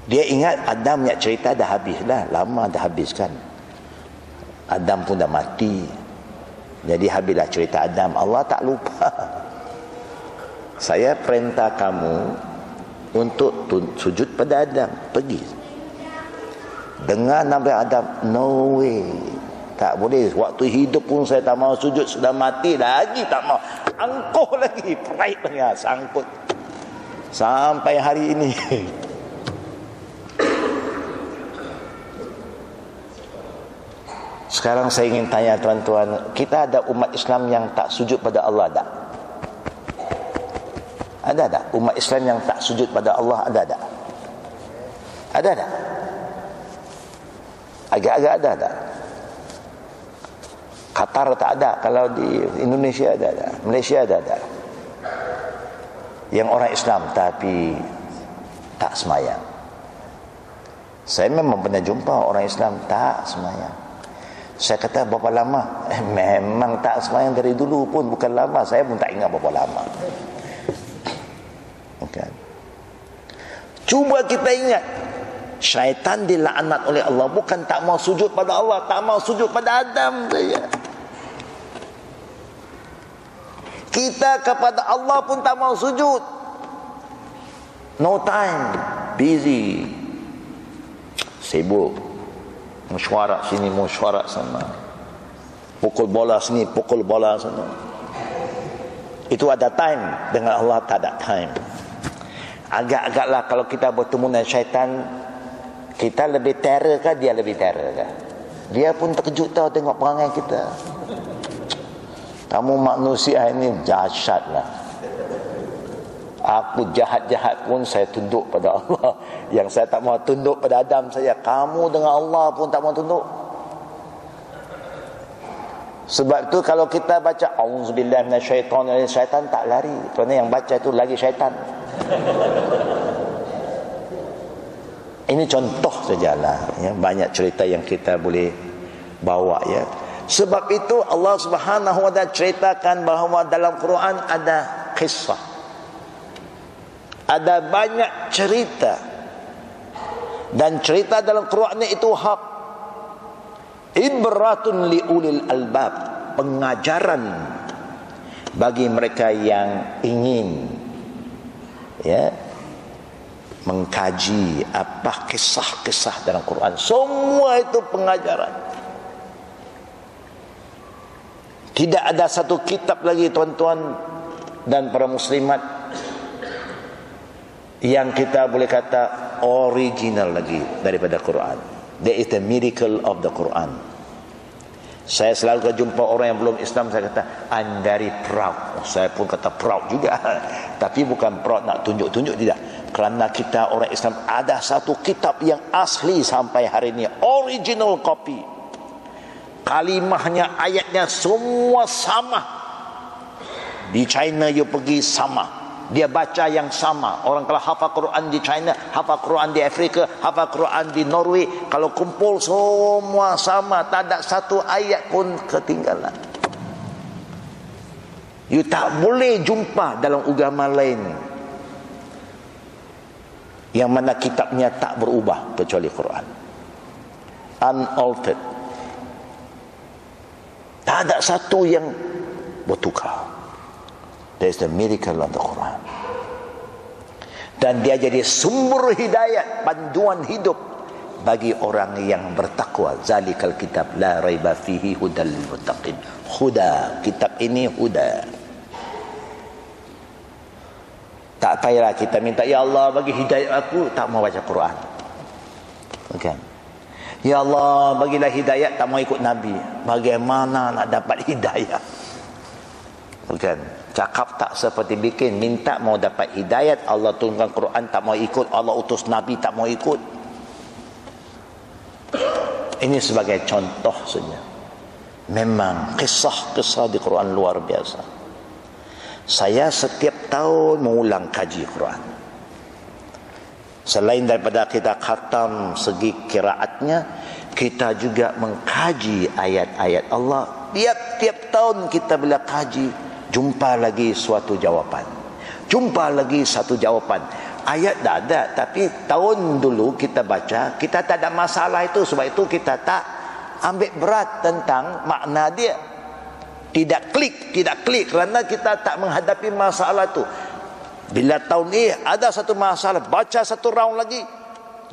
A: Dia ingat Adam punya cerita dah habis dah lama dah habis kan. Adam pun dah mati. Jadi habislah cerita Adam. Allah tak lupa saya perintah kamu untuk sujud pada Adam. Pergi. Dengan Nabi Adam no way. Tak boleh. Waktu hidup pun saya tak mau sujud. Sudah mati lagi tak mau. Angkuh lagi. Pride lagi. Ha, sangkut. Sampai hari ini. Sekarang saya ingin tanya tuan-tuan kita ada umat Islam yang tak sujud pada Allah tak ada tak umat Islam yang tak sujud pada Allah ada tak? Ada tak? Agak-agak ada tak? Qatar tak ada kalau di Indonesia ada tak? Malaysia ada tak? Yang orang Islam tapi tak semayang. Saya memang pernah jumpa orang Islam tak semayang. Saya kata berapa lama? Memang tak semayang dari dulu pun bukan lama. Saya pun tak ingat berapa lama kan cuba kita ingat syaitan dilaknat oleh Allah bukan tak mau sujud pada Allah tak mau sujud pada Adam saja kita kepada Allah pun tak mau sujud No time. Busy. Sibuk. Mesyuarat sini, mesyuarat sana. Pukul bola sini, pukul bola sana. Itu ada time. Dengan Allah tak ada time. Agak-agaklah kalau kita bertemu dengan syaitan, kita lebih terror ke dia lebih terror ke? Dia pun terkejut tahu tengok perangai kita. Kamu manusia ini jahat lah. Aku jahat-jahat pun saya tunduk pada Allah. Yang saya tak mau tunduk pada Adam saya. Kamu dengan Allah pun tak mau tunduk. Sebab tu kalau kita baca Auzubillah minasyaitan syaitan tak lari. Kerana yang baca itu lagi syaitan. Ini contoh sajalah ya. Banyak cerita yang kita boleh bawa ya. Sebab itu Allah Subhanahu wa taala ceritakan bahawa dalam Quran ada kisah. Ada banyak cerita. Dan cerita dalam Quran itu hak. Ibratun li ulil albab. Pengajaran bagi mereka yang ingin ya. Mengkaji apa kisah-kisah dalam Quran. Semua itu pengajaran. Tidak ada satu kitab lagi tuan-tuan dan para muslimat yang kita boleh kata original lagi daripada Quran. That is the miracle of the Quran saya selalu jumpa orang yang belum Islam saya kata very proud. Saya pun kata proud juga. Tapi bukan proud nak tunjuk-tunjuk tidak. Kerana kita orang Islam ada satu kitab yang asli sampai hari ini original copy. Kalimahnya ayatnya semua sama. Di China you pergi sama dia baca yang sama. Orang kalau hafal Quran di China hafal Quran di Afrika hafal Quran di Norway kalau kumpul semua sama tak ada satu ayat pun ketinggalan. You tak boleh jumpa dalam agama lain yang mana kitabnya tak berubah kecuali Quran. Unaltered. Tak ada satu yang bertukar There is the miracle of the Quran. Dan dia jadi sumber hidayat, panduan hidup bagi orang yang bertakwa. Zalikal kitab la raiba fihi hudal muttaqin. Huda, kitab ini huda. Tak payahlah kita minta ya Allah bagi hidayat aku tak mau baca Quran. Bukan. Ya Allah bagilah hidayat tak mau ikut Nabi. Bagaimana nak dapat hidayat? Bukan. Cakap tak seperti bikin Minta mau dapat hidayat Allah turunkan Quran tak mau ikut Allah utus Nabi tak mau ikut. Ini sebagai contoh saja. Memang kisah-kisah di Quran luar biasa. Saya setiap tahun mengulang kaji Quran. Selain daripada kita khatam segi kiraatnya Kita juga mengkaji ayat-ayat Allah. Tiap-tiap tahun kita bila kaji jumpa lagi suatu jawapan. Jumpa lagi satu jawapan. Ayat dah ada tapi tahun dulu kita baca kita tak ada masalah itu. Sebab itu kita tak ambil berat tentang makna dia. Tidak klik tidak klik. Kerana kita tak menghadapi masalah itu bila tahun ini ada satu masalah baca satu round lagi.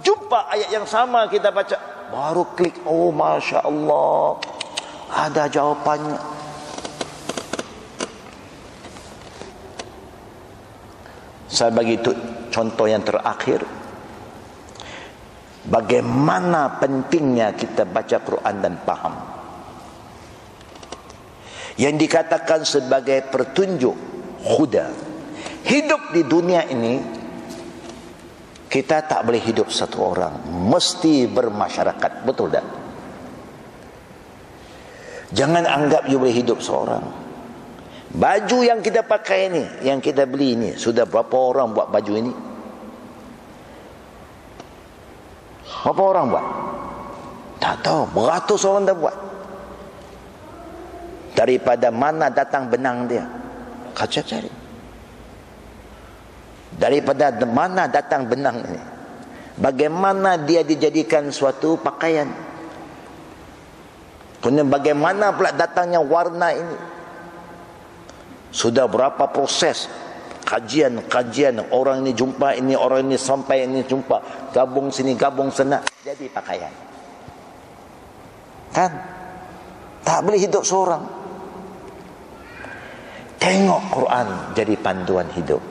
A: Jumpa ayat yang sama kita baca. Baru klik oh masya Allah. Ada jawapannya Saya bagi itu contoh yang terakhir. Bagaimana pentingnya kita baca Quran dan faham. Yang dikatakan sebagai pertunjuk huda. Hidup di dunia ini kita tak boleh hidup satu orang, mesti bermasyarakat, betul tak? Jangan anggap you boleh hidup seorang. Baju yang kita pakai ini, yang kita beli ini, sudah berapa orang buat baju ini? Berapa orang buat? Tak tahu, beratus orang dah buat. Daripada mana datang benang dia? Kacau cari. Daripada mana datang benang ini? Bagaimana dia dijadikan suatu pakaian? Kemudian bagaimana pula datangnya warna ini? Sudah berapa proses? Kajian-kajian. Orang ini jumpa ini orang ini sampai ini jumpa. Gabung sini gabung sana. Jadi pakaian. Kan? Tak boleh hidup seorang. Tengok Quran jadi panduan hidup.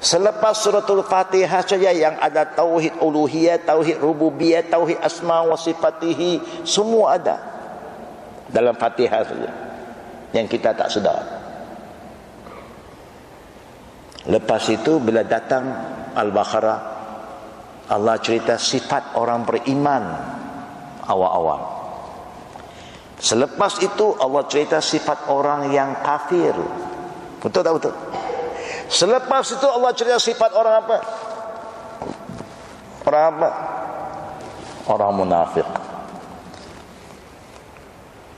A: Selepas suratul Fatihah saja yang ada tauhid uluhiyah, tauhid rububiyah, tauhid asma wa sifatihi, semua ada. Dalam Fatihah saja. Yang kita tak sedar. Lepas itu bila datang Al-Baqarah Allah cerita sifat orang beriman awal-awal. Selepas itu Allah cerita sifat orang yang kafir. Betul tak betul? Selepas itu Allah cerita sifat orang apa? Orang apa? Orang munafik.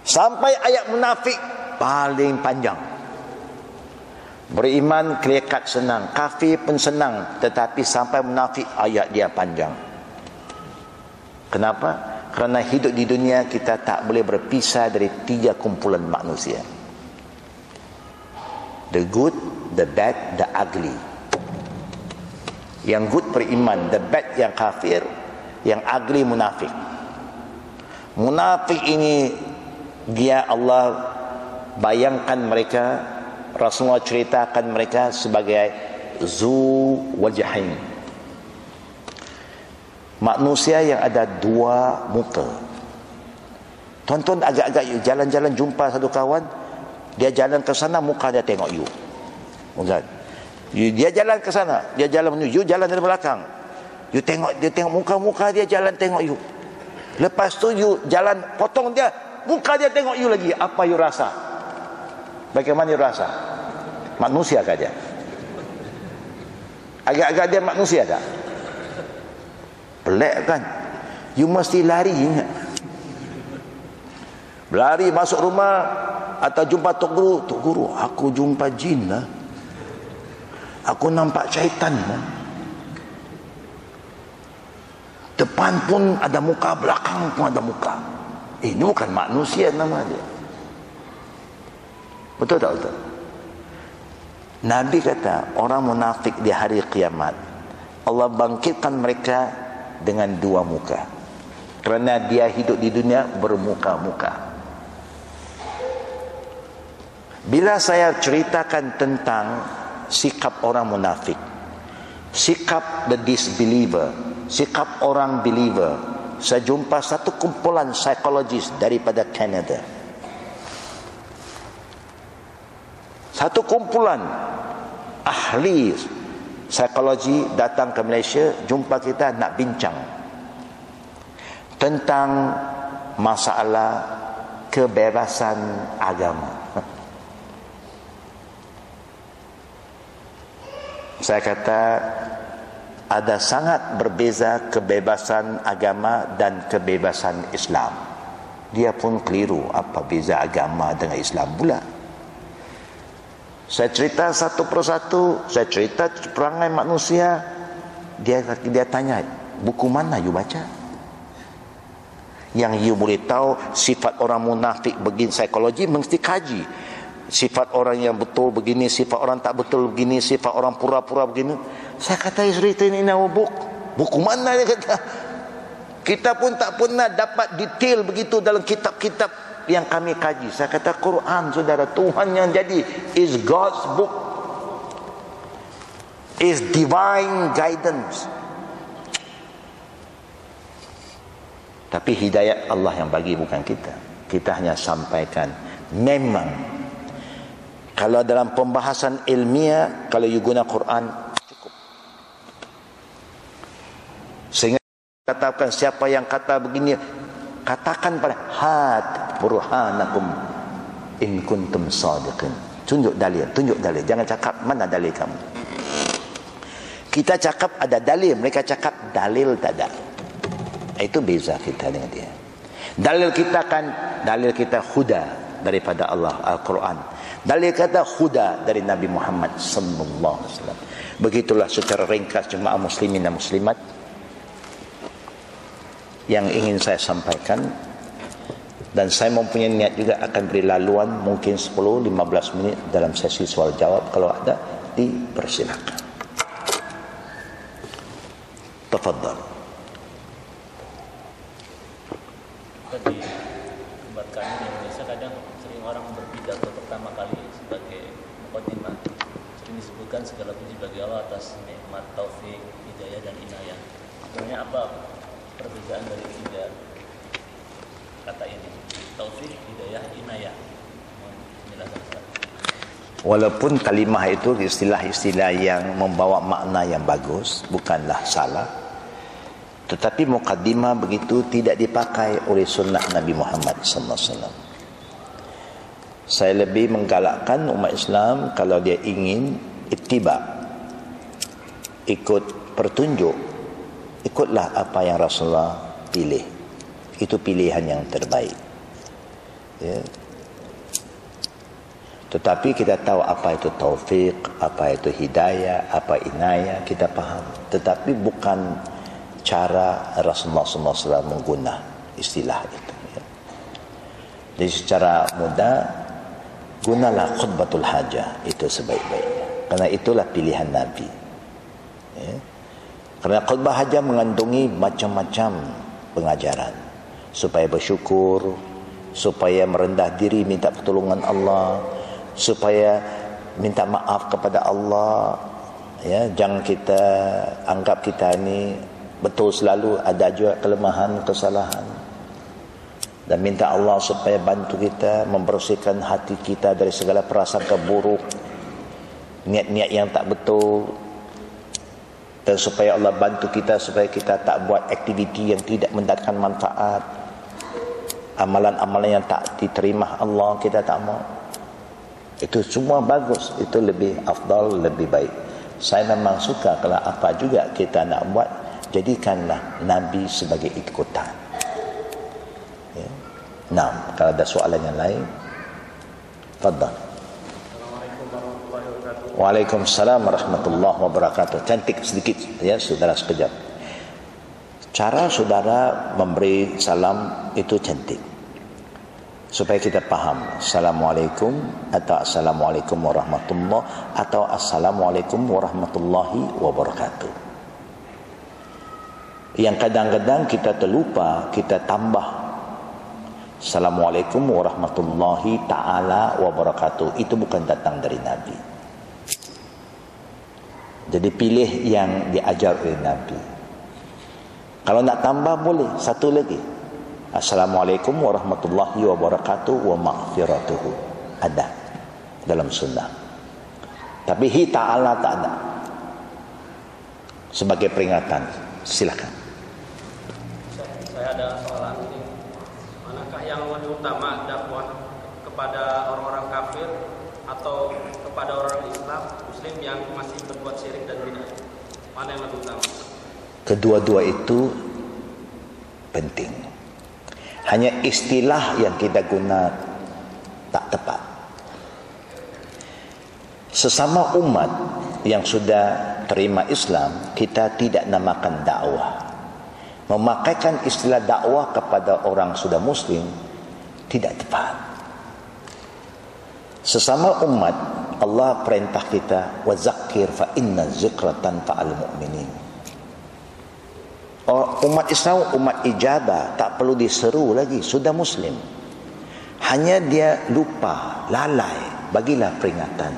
A: Sampai ayat munafik paling panjang. Beriman kelekat senang, kafir pun senang, tetapi sampai munafik ayat dia panjang. Kenapa? Kerana hidup di dunia kita tak boleh berpisah dari tiga kumpulan manusia. The good, the bad, the ugly. Yang good beriman, the bad yang kafir, yang ugly munafik. Munafik ini dia Allah bayangkan mereka Rasulullah ceritakan mereka sebagai zu wajahin. Manusia yang ada dua muka. Tuan-tuan agak-agak jalan-jalan jumpa satu kawan, dia jalan ke sana muka dia tengok you. Bukan. Dia jalan ke sana, dia jalan menuju, you jalan dari belakang. You tengok dia tengok muka-muka dia jalan tengok you. Lepas tu you jalan potong dia, muka dia tengok you lagi. Apa you rasa? Bagaimana rasa? Manusia dia? Agak-agak dia manusia tak? Pelik kan? You mesti lari. Berlari masuk rumah atau jumpa tok guru, tok guru, aku jumpa jin lah. Aku nampak syaitan lah. Depan pun ada muka, belakang pun ada muka. Eh, ini bukan manusia nama dia. Betul tak betul? Nabi kata orang munafik di hari kiamat Allah bangkitkan mereka dengan dua muka. Kerana dia hidup di dunia bermuka-muka. Bila saya ceritakan tentang sikap orang munafik, sikap the disbeliever, sikap orang believer, saya jumpa satu kumpulan psikologis daripada Canada. Satu kumpulan ahli psikologi datang ke Malaysia, jumpa kita nak bincang tentang masalah kebebasan agama. Saya kata ada sangat berbeza kebebasan agama dan kebebasan Islam. Dia pun keliru apa beza agama dengan Islam pula. Saya cerita satu persatu, saya cerita perangai manusia. Dia dia tanya, buku mana you baca? Yang you boleh tahu sifat orang munafik begini psikologi mesti kaji sifat orang yang betul begini, sifat orang tak betul begini, sifat orang pura-pura begini. Saya kata isteri ini in our book. Buku mana dia kata? Kita pun tak pernah dapat detail begitu dalam kitab-kitab yang kami kaji. Saya kata Quran saudara Tuhan yang jadi is God's book. Is divine guidance. Tapi hidayat Allah yang bagi bukan kita. Kita hanya sampaikan memang kalau dalam pembahasan ilmiah kalau you guna Quran cukup sehingga katakan siapa yang kata begini katakan pada had burhanakum in kuntum sadiqin. Tunjuk dalil tunjuk dalil. Jangan cakap mana dalil kamu. Kita cakap ada dalil mereka cakap dalil tak ada. Itu beza kita dengan dia. Dalil kita kan dalil kita huda daripada Allah Al-Quran. Dalil kata huda dari Nabi Muhammad sallallahu alaihi wasallam. Begitulah secara ringkas jemaah muslimin dan muslimat yang ingin saya sampaikan. Dan saya mempunyai niat juga akan beri laluan mungkin 10-15 minit dalam sesi soal jawab. Kalau ada dipersilakan. Tafadhal.
B: Di di Indonesia kadang sering orang pertama kali sebagai segala puji bagi Allah atas nikmat taufik hidayah dan inayah. Sebenarnya apa perbedaan dari tiga kata ini taufik hidayah inayah
A: Walaupun kalimah itu istilah-istilah yang membawa makna yang bagus, bukanlah salah. Tetapi mukaddimah begitu tidak dipakai oleh sunnah Nabi Muhammad sallallahu alaihi wasallam. Saya lebih menggalakkan umat Islam kalau dia ingin ittiba ikut pertunjuk ikutlah apa yang Rasulullah pilih itu pilihan yang terbaik ya. tetapi kita tahu apa itu taufik apa itu hidayah apa inayah kita paham tetapi bukan cara Rasulullah SAW mengguna istilah itu ya. jadi secara mudah gunalah khutbatul hajah itu sebaik-baiknya karena itulah pilihan Nabi ya. Kerana khutbah hajah mengandungi macam-macam pengajaran supaya bersyukur, supaya merendah diri minta pertolongan Allah, supaya minta maaf kepada Allah. Ya, jangan kita anggap kita ini betul selalu ada juga kelemahan, kesalahan. Dan minta Allah supaya bantu kita membersihkan hati kita dari segala perasaan keburuk, niat-niat yang tak betul, dan supaya Allah bantu kita supaya kita tak buat aktiviti yang tidak mendatangkan manfaat. Amalan-amalan yang tak diterima Allah kita tak mau. Itu semua bagus. Itu lebih afdal lebih baik. Saya memang suka kalau apa juga kita nak buat jadikanlah Nabi sebagai ikutan. Ya. nah kalau ada soalan yang lain fadal Waalaikumsalam warahmatullahi wabarakatuh. Cantik sedikit ya saudara sekejap. Cara saudara memberi salam itu cantik. Supaya kita paham. Assalamualaikum atau Assalamualaikum warahmatullahi atau Assalamualaikum warahmatullahi wabarakatuh. Yang kadang-kadang kita terlupa, kita tambah Assalamualaikum warahmatullahi taala wabarakatuh. Itu bukan datang dari Nabi. Jadi pilih yang diajar oleh Nabi. Kalau nak tambah boleh satu lagi. Assalamualaikum warahmatullahi wabarakatuh wa maghfiratuhu. Ada dalam sunnah. Tapi hi ta'ala tak ada. Sebagai peringatan. Silakan.
C: Saya ada soalan ini. Manakah yang lebih utama dakwah kepada orang-orang kafir atau kepada orang Islam Muslim yang masih berbuat syirik dan bidah mana yang lebih utama?
A: Kedua-dua itu penting. Hanya istilah yang kita guna tak tepat. Sesama umat yang sudah terima Islam kita tidak namakan dakwah. Memakaikan istilah dakwah kepada orang sudah muslim tidak tepat Sesama umat Allah perintah kita wa zakir fa inna zikratan fa'al mu'minin. Oh, umat Islam umat ijabah tak perlu diseru lagi sudah muslim. Hanya dia lupa, lalai, bagilah peringatan.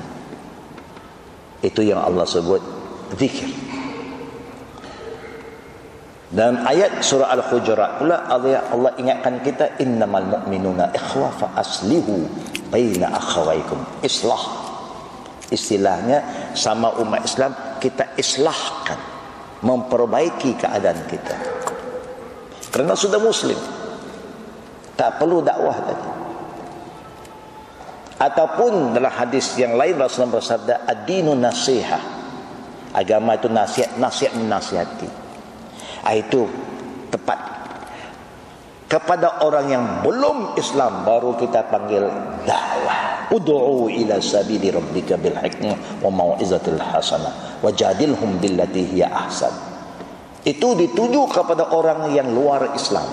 A: Itu yang Allah sebut zikir. Dalam ayat surah Al-Hujurat pula Allah, Allah ingatkan kita innamal mu'minuna ikhwa fa aslihu baina akhawaikum. Islah. Istilahnya sama umat Islam kita islahkan memperbaiki keadaan kita. Kerana sudah muslim tak perlu dakwah lagi. Ataupun dalam hadis yang lain Rasulullah bersabda ad-dinu agama itu nasihat nasihat menasihati. ah, itu tepat. Kepada orang yang belum Islam baru kita panggil dakwah ud'u ila sabili rabbika bil hikmah wa mau'izatil hasanah. Wajadilhum billati hiya ahsan. Itu dituju kepada orang yang luar Islam.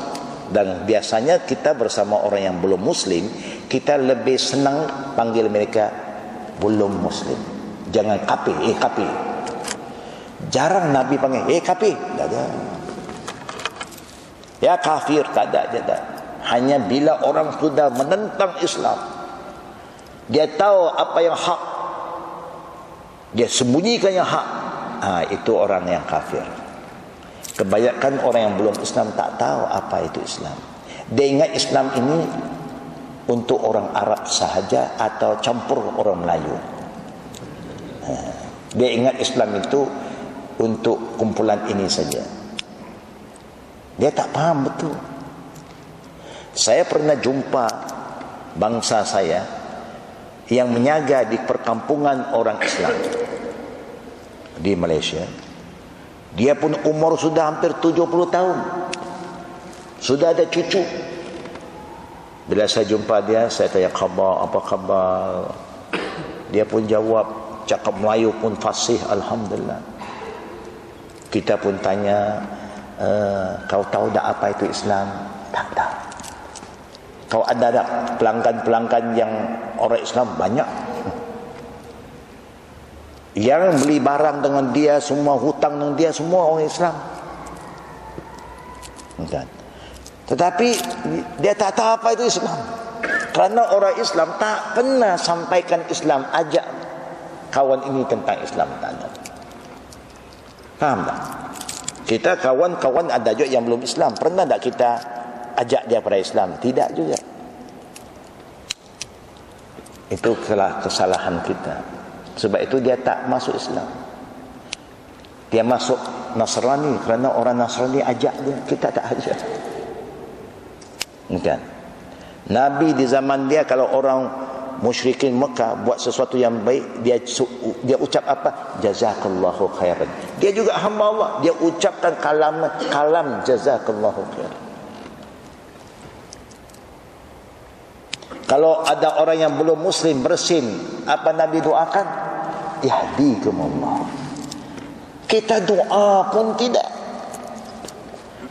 A: Dan biasanya kita bersama orang yang belum muslim kita lebih senang panggil mereka belum muslim. Jangan kapi eh kapi. Jarang nabi panggil eh kapi. Tak ada ya kafir tak ada tak. Ada hanya bila orang sudah menentang Islam dia tahu apa yang hak. Dia sembunyikan yang hak. Ha, itu orang yang kafir. Kebanyakan orang yang belum Islam tak tahu apa itu Islam. Dia ingat Islam ini untuk orang Arab sahaja atau campur orang Melayu. Ha, dia ingat Islam itu untuk kumpulan ini saja dia tak paham betul saya pernah jumpa bangsa saya yang menyaga di perkampungan orang Islam di Malaysia dia pun umur sudah hampir 70 tahun. Sudah ada cucu. Bila saya jumpa dia, saya tanya khabar, apa khabar? Dia pun jawab, cakap Melayu pun fasih, Alhamdulillah. Kita pun tanya, kau tahu tak apa itu Islam? Tak tahu. Kau ada tak pelanggan-pelanggan yang orang Islam? Banyak yang beli barang dengan dia semua hutang dengan dia semua orang Islam kan tetapi dia tak tahu apa itu Islam kerana orang Islam tak pernah sampaikan Islam ajak kawan ini tentang Islam tak ada faham tak kita kawan-kawan ada juga yang belum Islam pernah tak kita ajak dia pada Islam tidak juga itu kesalahan kita sebab itu dia tak masuk Islam. Dia masuk Nasrani kerana orang Nasrani ajak dia, kita tak ajak. Kan? Nabi di zaman dia kalau orang musyrikin Mekah buat sesuatu yang baik dia dia ucap apa jazakallahu khairan dia juga hamba Allah dia ucapkan kalam kalam jazakallahu khairan Kalau ada orang yang belum muslim bersin, apa Nabi doakan? Yahdikum Allah. Kita doa pun tidak.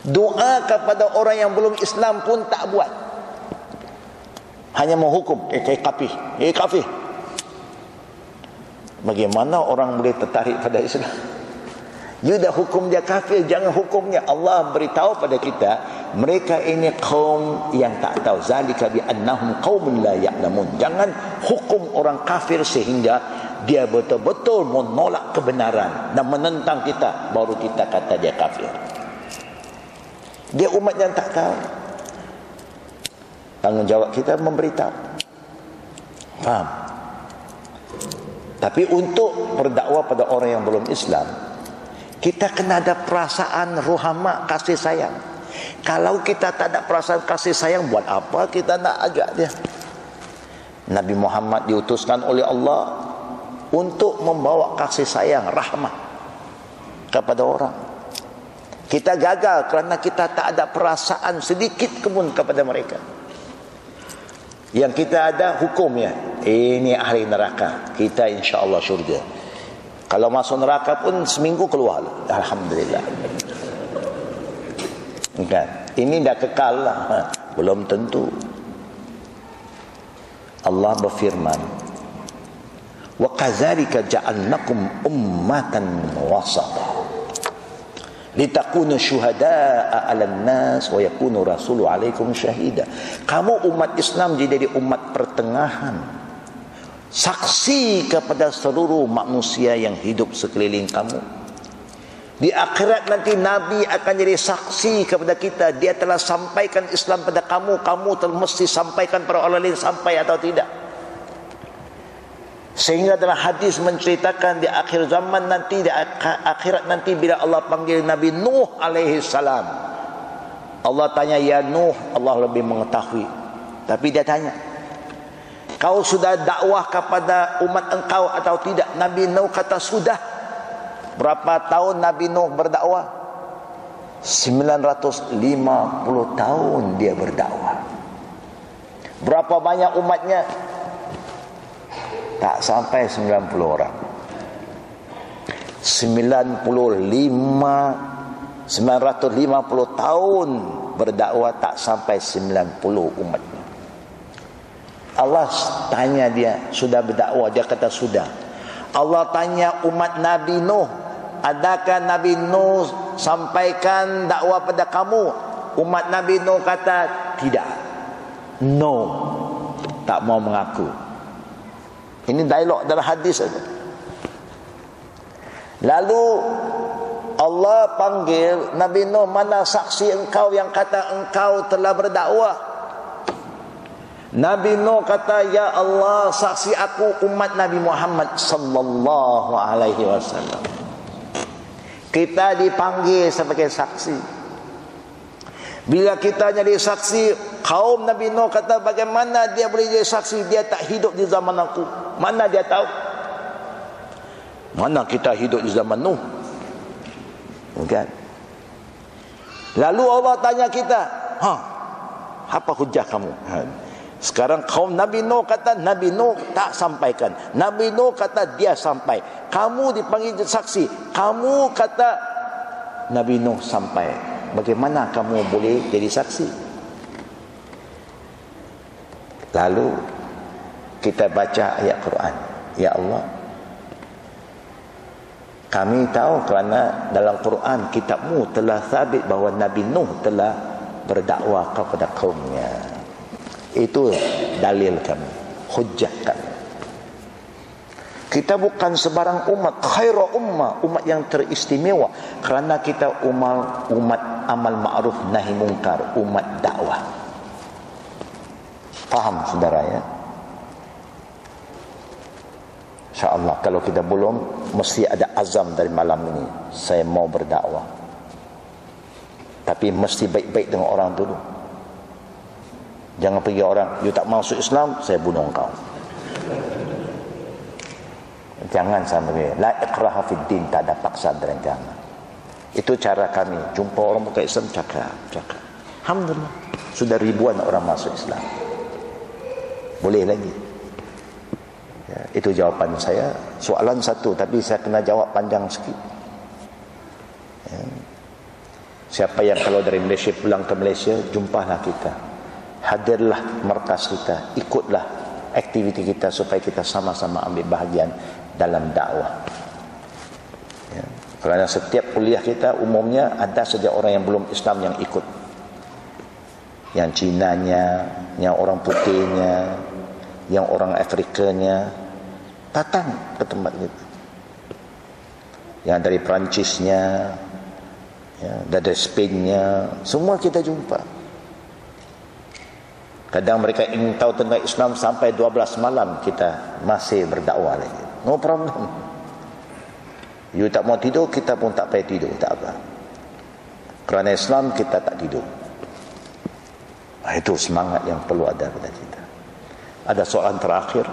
A: Doa kepada orang yang belum Islam pun tak buat. Hanya menghukum, eh kafir, eh kafir. Bagaimana orang boleh tertarik pada Islam? You dah hukum dia kafir, jangan hukumnya. Allah beritahu pada kita, mereka ini kaum yang tak tahu. Zalika bi annahum qaumun la ya'lamun. Jangan hukum orang kafir sehingga dia betul-betul menolak kebenaran dan menentang kita baru kita kata dia kafir. Dia umat yang tak tahu. Tanggungjawab kita memberitahu. Faham? Tapi untuk berdakwah pada orang yang belum Islam, kita kena ada perasaan rohama kasih sayang. Kalau kita tak ada perasaan kasih sayang, buat apa kita nak ajak dia? Nabi Muhammad diutuskan oleh Allah untuk membawa kasih sayang, rahmat kepada orang. Kita gagal kerana kita tak ada perasaan sedikit pun kepada mereka. Yang kita ada hukumnya. Ini ahli neraka. Kita insya Allah syurga. Kalau masuk neraka pun seminggu keluar. Alhamdulillah. Kan? Ini dah kekal lah. Ha. Belum tentu. Allah berfirman. Wa kadzalika ja'alnakum ummatan wasata. Litakunu syuhada'a 'alan nas wa yakunu rasulu 'alaikum syahida. Kamu umat Islam jadi umat pertengahan. Saksi kepada seluruh manusia yang hidup sekeliling kamu. Di akhirat nanti Nabi akan jadi saksi kepada kita. Dia telah sampaikan Islam pada kamu. Kamu telah mesti sampaikan pada orang lain sampai atau tidak sehingga dalam hadis menceritakan di akhir zaman nanti di akhirat nanti bila Allah panggil Nabi Nuh alaihi salam Allah tanya ya Nuh Allah lebih mengetahui tapi dia tanya Kau sudah dakwah kepada umat engkau atau tidak? Nabi Nuh kata sudah. Berapa tahun Nabi Nuh berdakwah? 950 tahun dia berdakwah. Berapa banyak umatnya? Tak sampai 90 orang. 95 950 tahun berdakwah tak sampai 90 umatnya. Allah tanya dia, sudah berdakwah? Dia kata sudah. Allah tanya umat Nabi Nuh, adakah Nabi Nuh sampaikan dakwah pada kamu? Umat Nabi Nuh kata tidak. No. Tak mau mengaku. Ini dialog dalam hadis saja. Lalu Allah panggil Nabi Nuh mana saksi engkau yang kata engkau telah berdakwah? Nabi Nuh kata ya Allah saksi aku umat Nabi Muhammad sallallahu alaihi wasallam. Kita dipanggil sebagai saksi bila kita jadi saksi kaum Nabi Nuh kata bagaimana dia boleh jadi saksi dia tak hidup di zaman aku mana dia tahu mana kita hidup di zaman Nuh Bukan. Lalu Allah tanya kita, ha, apa hujah kamu? Ha. Sekarang kaum Nabi Nuh kata Nabi Nuh tak sampaikan. Nabi Nuh kata dia sampai. Kamu dipanggil saksi. Kamu kata Nabi Nuh sampai. Bagaimana kamu boleh jadi saksi? Lalu kita baca ayat Quran. Ya Allah, kami tahu kerana dalam Quran kitabmu telah sabit bahawa Nabi Nuh telah berdakwah kepada kaumnya. Itu dalil kami, hujah kami. Kita bukan sebarang umat, khairu ummah, umat yang teristimewa. Kerana kita umat umat amal ma'ruf nahi mungkar, umat dakwah. Faham saudara ya? InsyaAllah kalau kita belum Mesti ada azam dari malam ini. Saya mau berdakwah. Tapi mesti baik-baik dengan orang dulu. Jangan pergi orang You tak masuk Islam Saya bunuh kau Jangan sampai La ikraha fid din Tak ada paksa dalam agama Itu cara kami Jumpa orang bukan Islam Cakap, cakap Alhamdulillah Sudah ribuan orang masuk Islam Boleh lagi Ya, itu jawapan saya. Soalan satu tapi saya kena jawab panjang sikit. Ya. Siapa yang kalau dari Malaysia pulang ke Malaysia, jumpalah kita. Hadirlah markas kita, ikutlah aktiviti kita supaya kita sama-sama ambil bahagian dalam dakwah. Ya. Kerana setiap kuliah kita umumnya ada saja orang yang belum Islam yang ikut. Yang Cina-nya, yang orang putihnya, yang orang Afrikanya, datang ke tempat kita yang dari Perancisnya ya, dari Spainnya semua kita jumpa kadang mereka ingin tahu tentang Islam sampai 12 malam kita masih berdakwah lagi no problem. You tak mau tidur kita pun tak payah tidur tak apa. Kerana Islam kita tak tidur. Ah, itu semangat yang perlu ada pada kita. Ada soalan terakhir?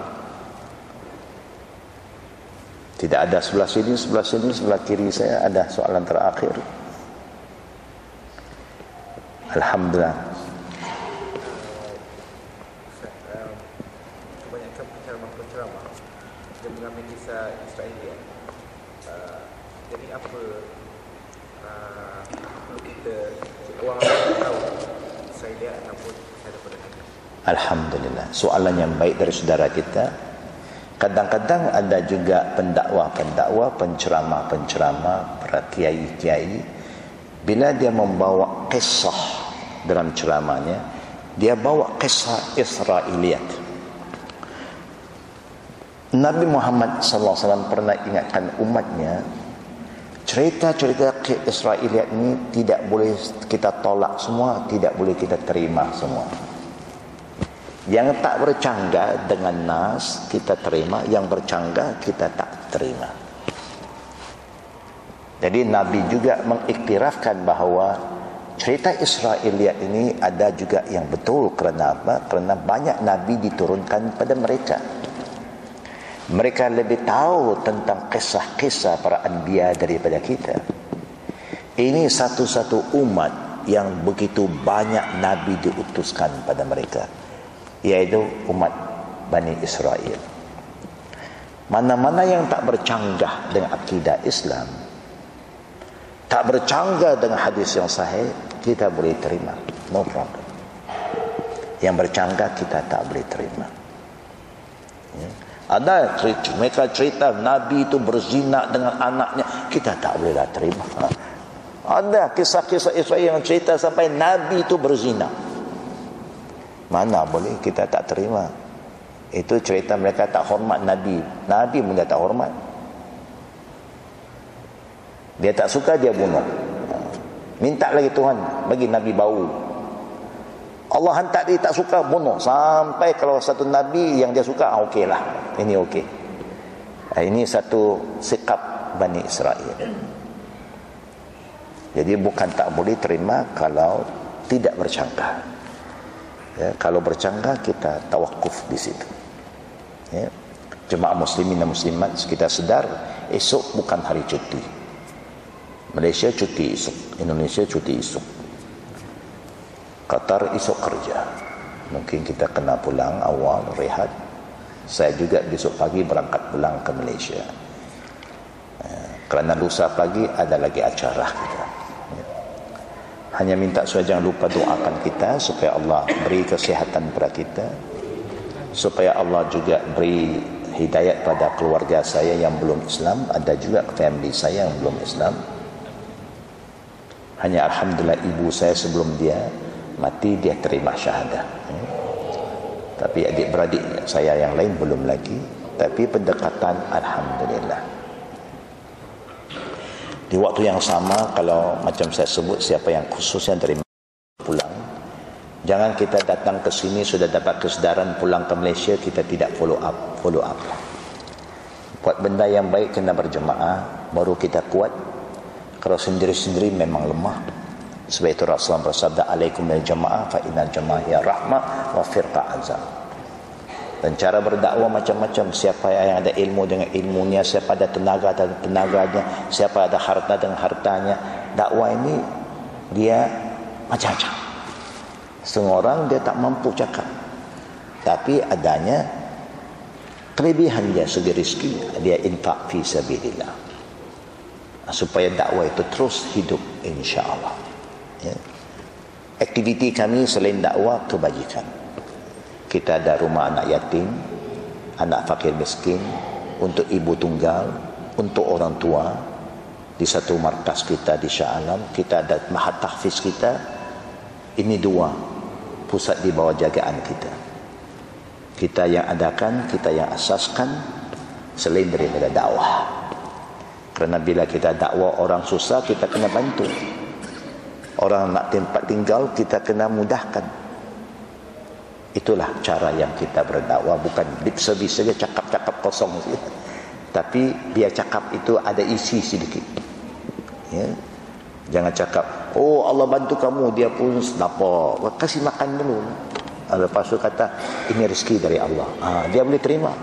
A: Tidak ada sebelah sini, sebelah sini, sebelah kiri saya ada soalan terakhir. Alhamdulillah.
D: Kebanyakan penceramah-penceramah yang mengambil kisah Israelia. Uh, jadi apa uh, perlu kita orang awam tahu Israelia ataupun saya daripada
A: Alhamdulillah. Soalan yang baik dari saudara kita. Kadang-kadang ada juga pendakwah-pendakwah, penceramah-penceramah, para kiai-kiai. Bila dia membawa kisah dalam ceramahnya, dia bawa kisah Israeliat. Nabi Muhammad SAW pernah ingatkan umatnya, cerita-cerita Israeliat ini tidak boleh kita tolak semua, tidak boleh kita terima semua. Yang tak bercanggah dengan nas kita terima, yang bercanggah kita tak terima. Jadi Nabi juga mengiktirafkan bahawa cerita Israeliat ini ada juga yang betul kerana apa? Kerana banyak Nabi diturunkan pada mereka. Mereka lebih tahu tentang kisah-kisah para anbiya daripada kita. Ini satu-satu umat yang begitu banyak Nabi diutuskan pada mereka yaitu umat Bani Israel. Mana-mana yang tak bercanggah dengan akidah Islam, tak bercanggah dengan hadis yang sahih, kita boleh terima. no problem yang bercanggah kita tak boleh terima ya. ada cerita, mereka cerita Nabi itu berzina dengan anaknya kita tak boleh lah terima ada kisah-kisah Israel yang cerita sampai Nabi itu berzina mana boleh kita tak terima? Itu cerita mereka tak hormat Nabi. Nabi pun tak hormat. Dia tak suka dia bunuh. Minta lagi Tuhan bagi Nabi bau. Allah hantar dia tak suka bunuh. Sampai kalau satu Nabi yang dia suka ah, okey lah. Ini okey. Ah, ini satu sikap Bani Israel. Jadi bukan tak boleh terima kalau tidak bercanggah ya, kalau bercanggah kita tawakuf di situ ya. jemaah muslimin dan muslimat kita sedar esok bukan hari cuti Malaysia cuti esok Indonesia cuti esok Qatar esok kerja mungkin kita kena pulang awal rehat saya juga besok pagi berangkat pulang ke Malaysia ya. kerana lusa pagi ada lagi acara kita. Hanya minta saja jangan lupa doakan kita supaya Allah beri kesihatan kepada kita supaya Allah juga beri hidayat pada keluarga saya yang belum Islam ada juga family saya yang belum Islam. Hanya Alhamdulillah ibu saya sebelum dia mati dia terima syahadah. Hmm. tapi adik-beradik saya yang lain belum lagi. Tapi pendekatan Alhamdulillah di waktu yang sama kalau macam saya sebut siapa yang khusus yang terima Jangan kita datang ke sini sudah dapat kesedaran pulang ke Malaysia kita tidak follow up, follow up. Buat benda yang baik kena berjemaah baru kita kuat. Kalau sendiri-sendiri memang lemah. Sebab itu Rasulullah bersabda alaikum bil jamaah fa inna jamaah ya rahmah wa firqa azab. Dan cara berdakwah macam-macam Siapa yang ada ilmu dengan ilmunya Siapa ada tenaga dan tenaganya Siapa ada harta dengan hartanya Dakwah ini Dia macam-macam Setengah orang dia tak mampu cakap. Tapi adanya kelebihan dia segi rezeki dia infak fi sabilillah. Supaya dakwah itu terus hidup insya-Allah. Ya. Aktiviti kami selain dakwah kebajikan. Kita ada rumah anak yatim, anak fakir miskin, untuk ibu tunggal, untuk orang tua di satu markas kita di Shah Alam, kita ada mahat tahfiz kita. Ini dua pusat di bawah jagaan kita. Kita yang adakan, kita yang asaskan selain daripada dakwah. Kerana bila kita dakwah orang susah, kita kena bantu. Orang nak tempat tinggal, kita kena mudahkan. Itulah cara yang kita berdakwah. Bukan lip service saja, cakap-cakap kosong saja. Tapi biar cakap itu ada isi sedikit. Ya. Jangan cakap, oh Allah bantu kamu, dia pun dapat. Kasih makan dulu. Ah, lepas tu kata, ini rezeki dari Allah. Ha, dia boleh terima.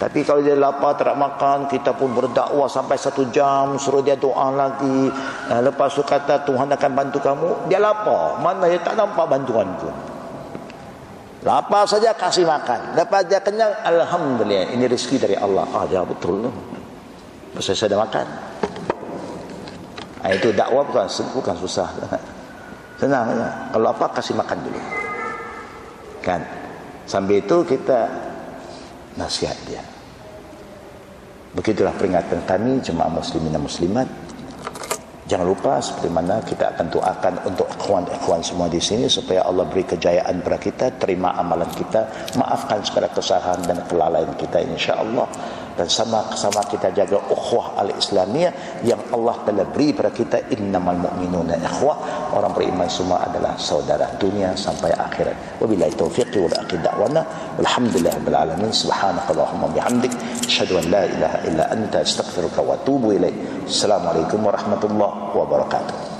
A: Tapi kalau dia lapar, tak makan, kita pun berdakwah sampai satu jam, suruh dia doa lagi. Ha, lepas tu kata, Tuhan akan bantu kamu. Dia lapar. Mana dia tak nampak bantuan pun. Lapar saja kasih makan. Lepas dia kenyang, Alhamdulillah. Ini rezeki dari Allah. Ah, dia betul. Pasal saya dah makan. Ha, itu dakwah bukan bukan susah. Senang ya. Kalau apa kasih makan dulu. Kan? Sambil itu kita nasihat dia. Begitulah peringatan kami jemaah muslimin dan muslimat. Jangan lupa seperti mana kita akan doakan untuk ikhwan-ikhwan semua di sini supaya Allah beri kejayaan kepada kita, terima amalan kita, maafkan segala kesalahan dan kelalaian kita insya-Allah dan sama-sama kita jaga ukhuwah al-islamiyah yang Allah telah beri kepada kita innamal mu'minuna ikhwah. Orang beriman semua adalah saudara dunia sampai akhirat. Wabillahi taufiq wa aqid da'wana. Walhamdulillah rabbil alamin. Subhanakallahumma bihamdik. An la ilaha illa anta astaghfiruka wa atubu ilaik assalamualaikum warahmatullahi wabarakatuh